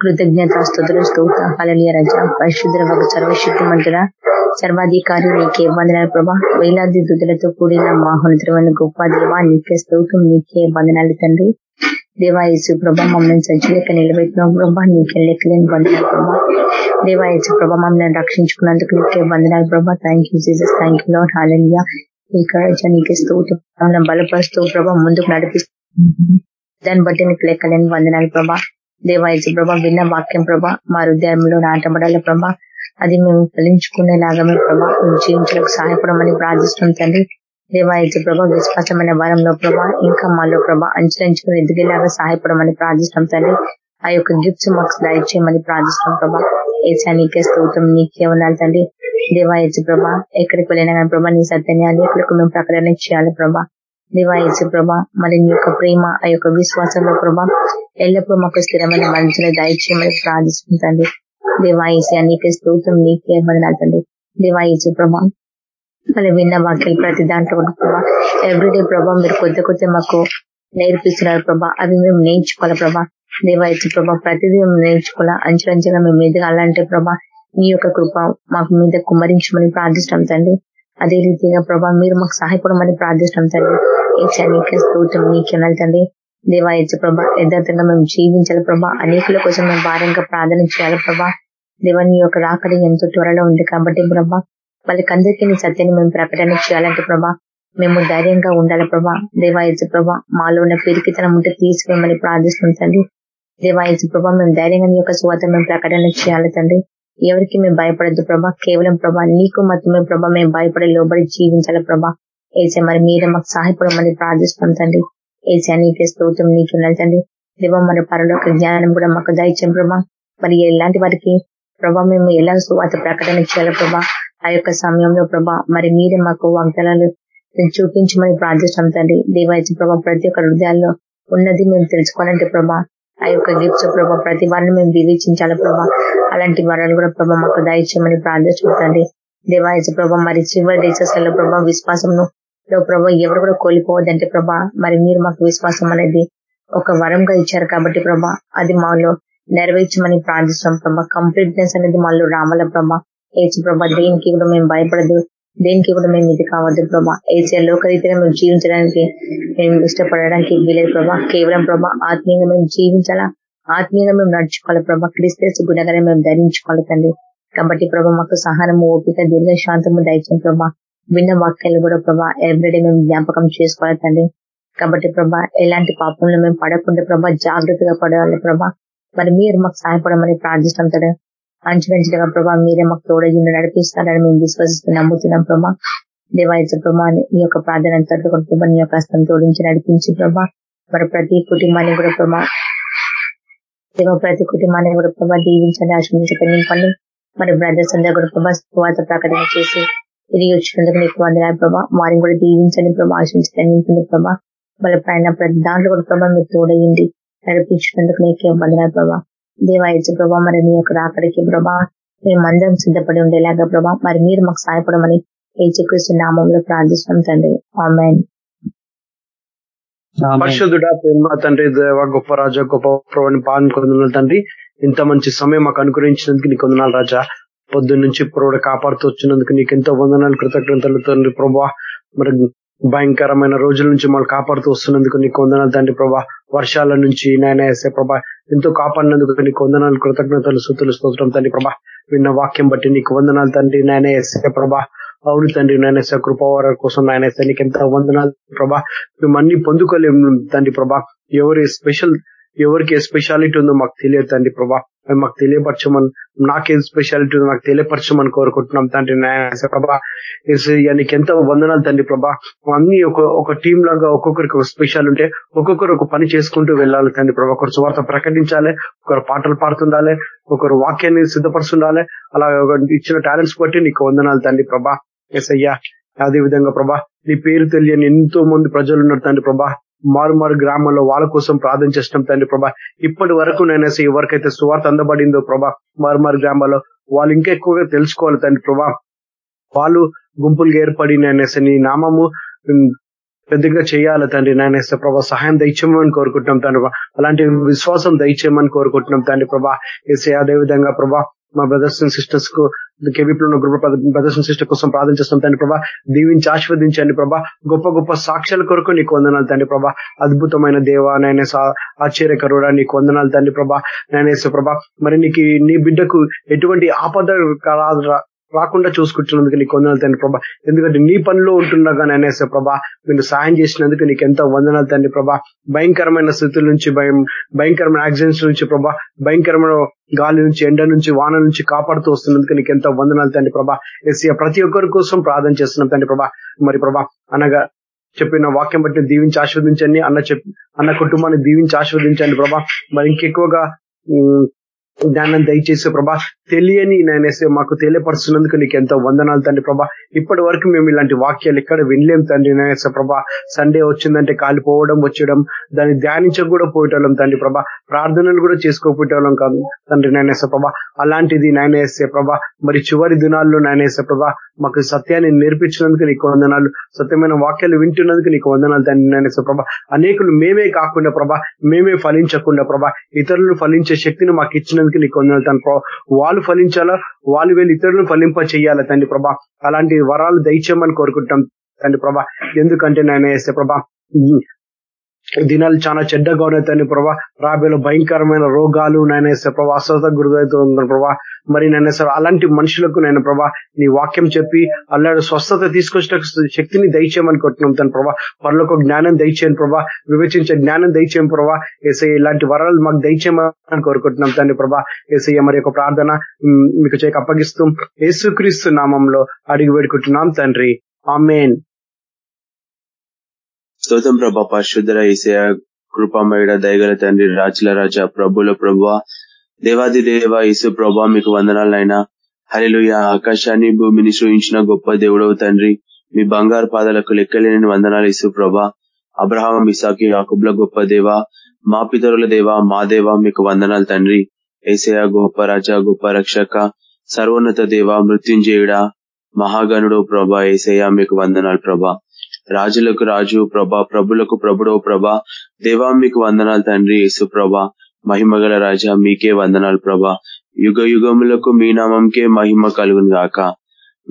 కృతజ్ఞత స్థుతులు స్తోత హళలియ రజ పరిశుద్ర ఒక సర్వశక్తి మంతుల సర్వాధికారి నీకే వందనాలు ప్రభా. వేలాది దుద్దులతో కూడిన మాహోన్నతమైన గొప్ప దేవ నీకే స్థూతం నీకే వందనాలు తండ్రి. దేవాయసు ప్రభా మమ్మల్ని సజ్జలేక నిలబెట్టిన ప్రభా. నీకే లెక్కలేని వందనాలు ప్రభా. దేవాయసు ప్రభా మమ్మల్ని రక్షించుకున్నందుకు నీకే బంధనాలు ప్రభా. Thank you Jesus thank you lord hallelujah ఇక్కడ నీకే స్తోత్రం బలపరుస్తూ ప్రభా ముందుకు నడిపిస్తూ. దాన్ని బట్టి నీకు లెక్కలేని వందనాలు ప్రభా. దేవాయచు ప్రభా విన్న వాక్యం ప్రభా మా హృదయంలో నాటబడాల ప్రభా. అది మేము ఫలించుకునేలాగా మీ ప్రభా జీవించడానికి సహాయపడమని ప్రార్థిస్తుంది తండ్రి. దేవాయసు ప్రభా విశ్వాసమైన వరంలో ప్రభా ఇంకా మాలో ప్రభా అంచులంచుకుని ఎదిగేలాగా సహాయపడమని ప్రార్థిస్తాం తండ్రి. ఆ యొక్క గిఫ్ట్స్ మాకు దయచేయమని ప్రార్థిస్తాం ప్రభా. ఏసా నీకే స్తోత్రం నీకే ఉండాలి తండ్రి. దేవాయచు ప్రభా ఎక్కడికి వెళ్ళినా కానీ ప్రభా నీ సత్యాన్ని అనేకులకు మేము ప్రకటన చేయాలి ప్రభా. దేవాయసు ప్రభా మరి నీ యొక్క ప్రేమ ఆ యొక్క విశ్వాసంలో ప్రభా ఎల్లప్పుడూ మాకు స్థిరమైన మనసులో దయచేయమని ప్రార్థిస్తుంటండి. దేవాయసి అనేక స్తోత్రం నీకే వదనాలు. తండ్రి దేవాయసు ప్రభా మరి విన్న వాక్యాలు ప్రతి దాంట్లో ఉన్న ప్రభా. ఎవ్రీడే ప్రభా మీరు కొద్ది కొద్ది మాకు నేర్పిస్తున్నారు ప్రభా. అవి మేము నేర్చుకోవాలి ప్రభా? దేవాయసు ప్రభా ప్రతిదీ మేము నేర్చుకోవాలా? అంచెలంచెగా మేము ఎదగాలంటే ప్రభా మీ యొక్క కృప మాకు మీద కుమ్మరించమని ప్రార్థిస్తాం తండ్రి. అదే రీతిగా ప్రభా మీరు మాకు సహాయపడమని ప్రార్థిస్తాం తండ్రి. ఏ చనికే స్తోత్రం నీకే తండ్రి. దేవాయచ ప్రభా యథార్థంగా మేము జీవించాలి ప్రభా. అనేకుల కోసం మేము భారంగా ప్రార్థన చేయాలి ప్రభా. దేవాని యొక్క రాకడి ఎంతో త్వరలో ఉంది కాబట్టి ప్రభా వాళ్ళకందరికీ నీ సత్యాన్ని మేము ప్రకటన చేయాలంటే ప్రభా మేము ధైర్యంగా ఉండాలి ప్రభా. దేవాయచ ప్రభా మాలో ఉన్న పిరికితనం ఉంటే తీసుకోమని ప్రార్థిస్తుంది తండ్రి. దేవాయచ ప్రభా మేము ధైర్యంగా నీ యొక్క స్వాత మేము ప్రకటన చేయాలి తండ్రి. ఎవరికి మేము భయపడద్దు ప్రభా. కేవలం ప్రభా నీకు మాత్రమే ప్రభా మేము భయపడే లోబడి జీవించాలి ప్రభా. ఏసే మరి మీరే మాకు సహాయపడమని ప్రార్థిస్తాం తండ్రి. ఏసే నీకే స్తోత్రం నీకు తండ్రి. దేవ మన పరలోక జ్ఞానం కూడా మాకు దయచం ప్రభా. మరి ఎలాంటి వారికి ప్రభా మేము ఎలా సువాత ప్రకటన చేయాలి ప్రభా? ఆ యొక్క సమయంలో ప్రభా మరి మీరే మాకు వాగ్దానాలు చూపించమని ప్రార్థిస్తాం తండ్రి. దేవాయచ ప్రభా ప్రతి ఒక్క హృదయాల్లో ఉన్నది మేము తెలుసుకోవాలంటే ప్రభా ఆ యొక్క గిఫ్ట్స్ ప్రభా ప్రతి వారిని మేము వివేచించాలి ప్రభా. అలాంటి వరాలు కూడా ప్రభా మాకు దయచేయమని ప్రార్థించండి దేవాయచ ప్రభా మరి చివరి డేసెస్లలో ప్రభా విశ్వాసంను ప్రభా ఎవరు కూడా కోల్పోవద్దంటే ప్రభా మరి మీరు మాకు విశ్వాసం అనేది ఒక వరంగా ఇచ్చారు కాబట్టి ప్రభా అది మాలో నెరవేర్చమని ప్రార్థిస్తాం ప్రభా. కంప్లీట్నెస్ అనేది మాలో రామల ప్రభా. ఏచి ప్రభా దేనికి కూడా మేము భయపడదు దేనికి కూడా మేము ఇది కావద్దు ప్రభా. ఏసీ లోకరీతిగా మేము జీవించడానికి మేము ఇష్టపడడానికి వీలేదు ప్రభా. కేవలం ప్రభా ఆత్మీయంగా మేము జీవించాలా ఆత్మీయంగా మేము నడుచుకోవాలి ప్రభా. క్రిస్తేస్ గుణగానే మేము ధరించుకోవాలి తండ్రి. కాబట్టి ప్రభా మాకు సహనము ఓపిక దీర్ఘశాంతము దయచం ప్రభా. విన్న వాక్యాలు కూడా ప్రభా ఎవ్రీడే మేము జ్ఞాపకం చేసుకోవాలి తండ్రి. కాబట్టి ప్రభా ఎలాంటి పాపంలో మేము పడకుండా ప్రభా జాగ్రత్తగా పడాలి ప్రభా. మరి మీరు మాకు సహాయపడమని ప్రార్థిస్తాం తండ్రి. అంచులంచులుగా ప్రభా మీరే మాకు తోడగిండి నడిపిస్తారని మేము విశ్వసిస్తూ నమ్ముతున్నాం ప్రభా. దేవాయత్స ప్రభా ఈ యొక్క ప్రార్థన తట్టుకొని ప్రభా నీ యొక్క హస్తం తోడించి నడిపించి ప్రభా. మరి ప్రతి కుటుంబాన్ని కూడా ప్రభా దేవ ప్రతి కుటుంబాన్ని కూడా ప్రభా దీవించండి ఆశ్రమించండి నింపండి. మరి బ్రదర్స్ అందరూ కూడా ప్రభా స్వాత ప్రకటన చేసి తిరిగి వచ్చినందుకు నీకు వందనాలు ప్రభా. వారిని కూడా దీవించండి ప్రభా ఆశ్రమించండి నింపండి ప్రభా. వాళ్ళ ప్రయాణ ప్రతి దాంట్లో కూడా ప్రభా మీరు తోడయ్యండి నడిపించినందుకు నీకే వందనాలు ప్రభా. దేవాయచ ప్రభా మరి నీ యొక్క రాకడికి ప్రభా మేమందరం సిద్ధపడి ఉండేలాగా ప్రభా. మరి మీరు మాకు సహాయపడమని ఏచుకృష్ణ నామంలో ప్రార్థిస్తున్నాం తండ్రి. ఆమెన్. పరిశుద్ధుడ ప్రేమ తండ్రి దేవ గొప్ప రాజా గొప్ప ప్రభుని పాలన కొందనాలు తండ్రి ఇంత మంచి సమయం మాకు అనుగ్రహించినందుకు నీకు వందనాలు రాజా. పొద్దున్న నుంచి ప్రభుడు కాపాడుతూ వచ్చినందుకు నీకు ఎంతో వందనాలు కృతజ్ఞతలు తండ్రి ప్రభా. మరి భయంకరమైన రోజుల నుంచి మమ్మల్ని కాపాడుతూ వస్తున్నందుకు నీకు వందనాలు తండ్రి ప్రభా. వర్షాల నుంచి నాయన వేసే ప్రభా ఎంతో కాపాడినందుకు నీకు వందనాలు కృతజ్ఞతలు సుతులు స్తోత్రం తండ్రి ప్రభా. విన్న వాక్యం బట్టి నీకు వందనాలు తండ్రి నాయన వేసే ప్రభా. అవును తండ్రి నాయన కృపవార కోసం నాయన నీకు ఎంత వందనాలు ప్రభా. మేము అన్ని పొందుకోలేము తండ్రి ప్రభా. ఎవరి స్పెషల్ ఎవరికి ఏ స్పెషాలిటీ ఉందో మాకు తెలియదు తండ్రి ప్రభా. అవి మాకు తెలియపరచమని నాకేం స్పెషాలిటీ ఉందో నాకు తెలియపరచమని కోరుకుంటున్నాం తండ్రి నాయన ప్రభా నీకు ఎంత వందనాలు తండ్రి ప్రభా. అన్ని ఒక ఒక టీం లాగా ఒక్కొక్కరికి ఒక స్పెషల్ ఉంటే ఒక్కొక్కరు ఒక పని చేసుకుంటూ వెళ్ళాలి తండ్రి ప్రభా. ఒకరు సువార్త ప్రకటించాలి ఒకరు పాటలు పాడుతుండాలి ఒకరు వాక్యాన్ని సిద్ధపరుచుండాలి అలా ఇచ్చిన టాలెంట్స్ బట్టి నీకు వందనాలు తండ్రి ప్రభా. ఎస్ అదేవిధంగా అదే విధంగా ప్రభా నీ పేరు తెలియని ఎంతో మంది ప్రజలు ఉన్నారు తండ్రి ప్రభా. మారుమారు గ్రామంలో గ్రామాల్లో వాళ్ళ కోసం ప్రార్థన చేస్తున్నాం తండ్రి ప్రభా. ఇప్పటి వరకు నేను ఎవరికైతే సువార్త అందబడిందో ప్రభా మారుమారు గ్రామాల్లో వాళ్ళు ఇంకా ఎక్కువగా తెలుసుకోవాలి తండ్రి ప్రభా. వాళ్ళు గుంపులుగా ఏర్పడి నేనేసి నీ నామము పెద్దగా చేయాలి తండ్రి నాయనేస్తే ప్రభా. సహాయం దయచేయమని కోరుకుంటున్నాం తండ్రి అలాంటి విశ్వాసం దయచేయమని కోరుకుంటున్నాం తండ్రి ప్రభా. ఏసే అదే విధంగా ప్రభా మా బ్రదర్స్ అండ్ సిస్టర్స్కు కేవీపీలో ఉన్న గ్రూప్ బ్రదర్స్ అండ్ సిస్టర్ కోసం ప్రార్థన చేస్తాం తండ్రి ప్రభా దీవించి ఆశీర్వదించండి ప్రభా. గొప్ప గొప్ప సాక్ష్యాల కొరకు నీకు వందనాలు తండ్రి ప్రభా. అద్భుతమైన దేవ నాయన ఆశ్చర్యకరుడా నీకు వందనాలు తండ్రి ప్రభా. నాయనేశ్వ ప్రభా మరి నీకు నీ బిడ్డకు ఎటువంటి ఆపద రాకుండా చూసుకుంటున్నందుకు నీకు వందనాలు తండ్రి ప్రభా. ఎందుకంటే నీ పనిలో ఉంటుండగా నేనేసే ప్రభా మీరు సాయం చేసినందుకు నీకు ఎంతో వందనాలు తండ్రి ప్రభా. భయంకరమైన స్థితుల నుంచి భయం భయంకరమైన యాక్సిడెంట్స్ నుంచి ప్రభా భయంకరమైన గాలి నుంచి ఎండ నుంచి వాన నుంచి కాపాడుతూ వస్తున్నందుకు నీకు ఎంతో వందనాలు తండ్రి ప్రభా. ఎస్సీ ప్రతి ఒక్కరి కోసం ప్రార్థన చేస్తున్నాం తండ్రి ప్రభా. మరి ప్రభా అనగా చెప్పిన వాక్యం బట్టి దీవించి ఆస్వాదించండి అన్న చెప్పి అన్న కుటుంబాన్ని దీవించి ఆస్వాదించండి ప్రభా. మరి ఇంకెక్కువగా జ్ఞానం దయచేసి ప్రభా తెలియని నేనేసే మాకు తెలియపరుస్తున్నందుకు నీకు ఎంతో వందనాలు తండ్రి ప్రభా. ఇప్పటి వరకు మేము ఇలాంటి వాక్యాలు ఎక్కడ వినలేం తండ్రి నేనేసే ప్రభా. సండే వచ్చిందంటే కాలిపోవడం వచ్చడం దాన్ని ధ్యానించక కూడా పోయేటోళ్ళం తండ్రి ప్రభా. ప్రార్థనలు కూడా చేసుకోపోయేటోళ్ళం కాదు తండ్రి నేనేసే ప్రభా. అలాంటిది నాయనేసే ప్రభా మరి చివరి దినాల్లో నాయనేసే ప్రభా మాకు సత్యాన్ని నేర్పించినందుకు నీకు వందనాలు సత్యమైన వాక్యాలు వింటున్నందుకు నీకు వందనాలు తండ్రి నేనేసే ప్రభా. అనేకులు మేమే కాకుండా ప్రభా మేమే ఫలించకుండా ప్రభా ఇతరులను ఫలించే శక్తిని మాకు ఇచ్చిన నీకు వందనాలు తండ్రి ప్రభా. వాళ్ళు ఫలించాలా? వాళ్ళు వీళ్ళు ఇతరులను ఫలింప చేయాలా తండ్రి ప్రభా? అలాంటి వరాలు దయచేయమని కోరుకుంటాం తండ్రి ప్రభా. ఎందుకంటే నేను వేస్తే ప్రభా దినాలు చాలా చెడ్డగా ఉన్నాయి తండ్రి ప్రభా. రాబేలో భయంకరమైన రోగాలు నేనేస్తే ప్రభా అస్వస్థ గురిదవుతుంది ప్రభా. మరి నేనేసారి అలాంటి మనుషులకు నేను ప్రభా నీ వాక్యం చెప్పి అల్లాడు స్వస్థత తీసుకొచ్చిన శక్తిని దయచేయమని కొట్టినాం తను ప్రభా. పనులకు జ్ఞానం దయచేయను ప్రభా. వివేచించే జ్ఞానం దయచేయం ప్రభా. ఏసై ఇలాంటి వరాలు మాకు దయచేయమని కోరుకుంటున్నాం తండ్రి ప్రభా. ఏసై మరి ఒక ప్రార్థన మీకు చేయక అప్పగిస్తూ యేసుక్రీస్తు నామంలో అడిగి పెడుకుంటున్నాం తండ్రి. ఆమెన్. స్తోత్రం ప్రభా. పరిశుద్ధర ఈసయ కృపమయుడ దయగల తండ్రి రాజుల రాజా ప్రభుల ప్రభు. దేవాది దేవ ఈసు ప్రభా మీకు వందనాలైనా హరిలుయ ఆకాశాన్ని భూమిని సూచించిన గొప్ప దేవుడవు తండ్రి. మీ బంగారు పాదాలకు లెక్కలేని వందనాలు ఇసు ప్రభా. అబ్రహాం ఇసాకి యాకుబ్ల గొప్ప దేవ. మా పితరుల దేవ మా దేవ మీకు వందనాలు తండ్రి. ఏసయ గొప్ప రాజా గొప్ప రక్షక సర్వోన్నత దేవ మృత్యుంజయుడ మహాగణుడు ప్రభా. ఏసయ మీకు వందనాలు ప్రభా. రాజులకు రాజు ప్రభా ప్రభులకు ప్రభుడో ప్రభా. దేవా మీకు వందనాలు తండ్రి యేసు ప్రభా. మహిమగల రాజా మీకే వందనాలు ప్రభా. యుగ యుగములకు మీ నామంకే మహిమ కలుగును గాక.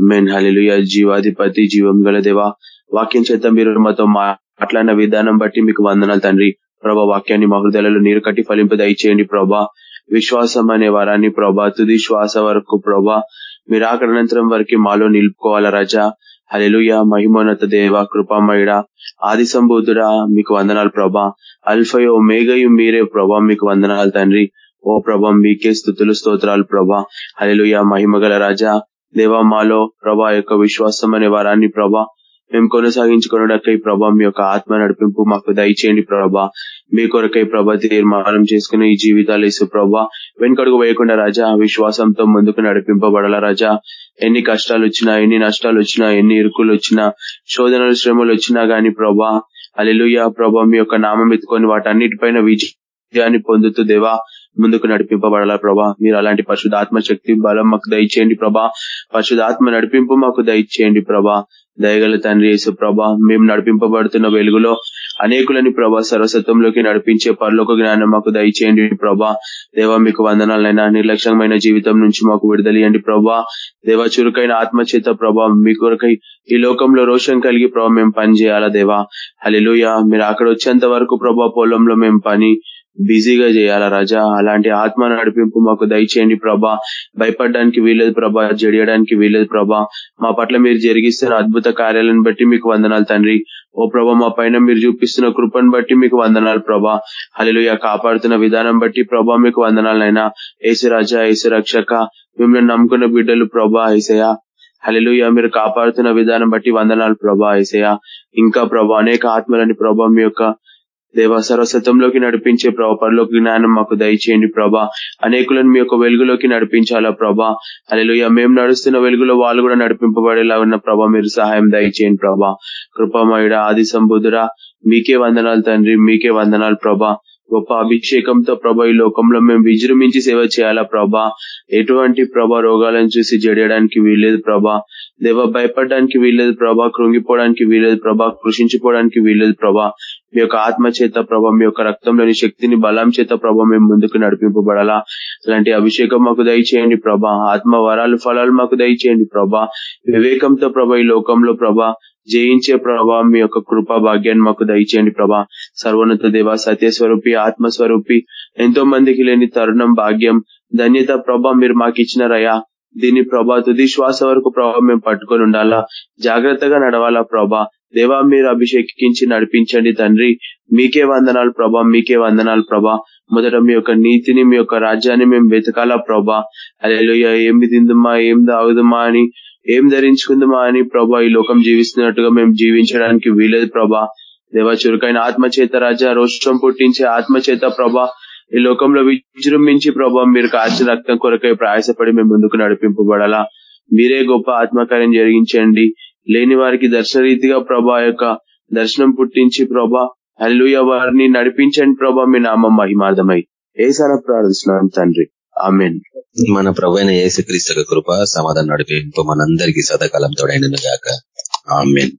మెన్ హలిలుయ జీవాధిపతి జీవం గల దేవా వాక్యం చేత మీరు మాతో మాట్లాడిన విధానం బట్టి మీకు వందనాలు తండ్రి. ప్రభా వాక్యాన్ని మా హృదయాలలో నీరు కట్టి ఫలింపు దయచేయండి ప్రభా. విశ్వాసం అనే వరాన్ని ప్రభా తుది శ్వాస వరకు ప్రభా. మీరు ఆకరణంతరం వరకు మాలో నిలుపుకోవాల రాజా. హలెలుయ మహిమోన్నత దేవ కృపామయుడ ఆది సంబోధుడా మీకు వందనాలు ప్రభా. అల్ఫయో మేఘయు మీరే ప్రభా మీకు వందనాలు తండ్రి. ఓ ప్రభా మీకే స్థుతులు స్తోత్రాలు ప్రభా. హలెలుయ మహిమగల రాజా. దేవా మాలో ప్రభా యొక్క విశ్వాసం అనే వారాన్ని ప్రభా మేము కొనసాగించుకున్నకై ప్రభా మీ యొక్క ఆత్మ నడిపింపు మాకు దయచేయండి ప్రభా. మీ కొరకై ప్రభా తీర్మానం చేసుకుని ఈ జీవితాలు ఇసు ప్రభా. వెనుకడుగు వేయకుండా రాజా విశ్వాసంతో ముందుకు నడిపింపబడాల రాజా. ఎన్ని కష్టాలు వచ్చినా ఎన్ని నష్టాలు వచ్చినా ఎన్ని ఇరుకులు వచ్చినా శోధనలు శ్రమలు వచ్చినా గాని ప్రభా అలెలుయ ప్రభా మీ యొక్క నామం ఎత్తుకొని వాటన్నిటిపైన విజయాన్ని పొందుతూ దేవా ముందుకు నడిపింపబడాల ప్రభా? మీరు అలాంటి పరిశుధాత్మ శక్తి బలం మాకు దయచేయండి ప్రభా. పరిశుధాత్మ నడిపింపు మాకు దయచేయండి ప్రభా. దయగల తండ్రి యేసు ప్రభా మేము నడిపింపబడుతున్న వెలుగులో అనేకులని ప్రభా సర్వసత్వంలోకి నడిపించే పరలోక జ్ఞానం మాకు దయచేయండి ప్రభా. దేవా మీకు వందనాలైనా నిర్లక్ష్యమైన జీవితం నుంచి మాకు విడుదలయండి ప్రభా. దేవా చురుకైన ఆత్మచేత ప్రభా మీ కొరకై ఈ లోకంలో రోషం కలిగి ప్రభా మేము పని చేయాలా దేవా? హలిలుయ మీరు అక్కడ వచ్చేంత వరకు ప్రభా పొలంలో మేము పని బిజీగా చేయాలా రజా? అలాంటి ఆత్మ నడిపింపు మాకు దయచేయండి ప్రభా. భయపడడానికి వీలేదు ప్రభా. జడియడానికి వీలేదు ప్రభా. మా పట్ల మీరు జరిగిస్తున్న అద్భుత కార్యాలను బట్టి మీకు వందనాలు తండ్రి. ఓ ప్రభా మా పైన మీరు చూపిస్తున్న కృపను బట్టి మీకు వందనాలు ప్రభా. హలిలుయ కాపాడుతున్న విధానం బట్టి ప్రభా మీకు వందనాలైనా ఏసు రాజా ఏసు రక్షక మిమ్మల్ని నమ్ముకున్న బిడ్డలు ప్రభా ఏసయ హలిలుయ మీరు కాపాడుతున్న విధానం బట్టి వందనాలు ప్రభా ఏసయ ఇంకా ప్రభా అనేక ఆత్మలని ప్రభా మీ యొక్క దేవ సర్వసత్వంలోకి నడిపించే ప్రభా పరలోక జ్ఞానం మాకు దయచేయండి ప్రభా. అనేకులను మీ యొక్క వెలుగులోకి నడిపించాలా ప్రభా. అలెలుయ మేము నడుస్తున్న వెలుగులో వాళ్ళు కూడా నడిపింపబడేలా ఉన్న ప్రభా మీరు సహాయం దయచేయండి ప్రభా. కృపమయుడ ఆది సంబుధురా మీకే వందనాలు తండ్రి మీకే వందనాలు ప్రభా. గొప్ప అభిషేకంతో ప్రభా ఈ లోకంలో మేము విజృంభించి సేవ చేయాలా ప్రభా? ఎటువంటి ప్రభా రోగాలను చూసి జడేయడానికి వీల్లేదు ప్రభా. దేవ భయపడడానికి వీల్లేదు ప్రభా. కృంగిపోవడానికి వీల్లేదు ప్రభా. కృషించిపోవడానికి వీల్లేదు ప్రభా. మీ యొక్క ఆత్మ చేత ప్రభా మీ యొక్క రక్తంలోని శక్తిని బలం చేత ప్రభా మేము ముందుకు నడిపింపబడాలా? అలాంటి అభిషేకం మాకు దయచేయండి ప్రభా. ఆత్మ వరాలు ఫలాలు మాకు దయచేయండి ప్రభా. వివేకంతో ప్రభా ఈ లోకంలో ప్రభా జయించే ప్రభా మీ యొక్క కృపా భాగ్యాన్ని మాకు దయచేయండి ప్రభా. సర్వోన్నత దేవ సత్యస్వరూపి ఆత్మస్వరూపి ఎంతో మందికి లేని తరుణం భాగ్యం ధన్యత ప్రభా మీరు మాకు ఇచ్చినారయ్యా. దీన్ని ప్రభా తుది శ్వాస వరకు ప్రభా మేము పట్టుకొని ఉండాలా. జాగ్రత్తగా నడవాలా ప్రభా. దేవా మీరు అభిషేకించి నడిపించండి తండ్రి. మీకే వందనాలు ప్రభా మీకే వందనాలు ప్రభా. మొదట మీ యొక్క నీతిని మీ యొక్క రాజ్యాన్ని మేము వెతకాలా ప్రభా. అలెలుయ ఏమి తిందుమా ఏం తాగుదుమా అని ఏం ధరించుకుందామా అని ప్రభా ఈ లోకం జీవిస్తున్నట్టుగా మేము జీవించడానికి వీలేదు ప్రభా. దేవా చురుకైన ఆత్మచేత రాజా రోషం పుట్టించే ఆత్మచేత ప్రభా ఈ లోకంలో విజృంభించి ప్రభా మీరు కాచిన రక్తం కొరకై ప్రయాసపడి మేము ముందుకు నడిపింపబడాలా? మీరే గొప్ప ఆత్మకార్యం జరిగించండి. లేని వారికి దర్శనరీతిగా ప్రభా యొక్క దర్శనం పుట్టించి ప్రభా అల్లుయ వారిని నడిపించండి ప్రభా మీ నామం మహిమార్థమై. ఏసారా ప్రార్థిస్తున్నాం తండ్రి. ఆమెన్ మన ప్రభు అయిన యేసుక్రీస్తు కృప సమాధానం నడిపింపు మనందరికీ సదాకాలంతో తోడైన గాక ఆమెన్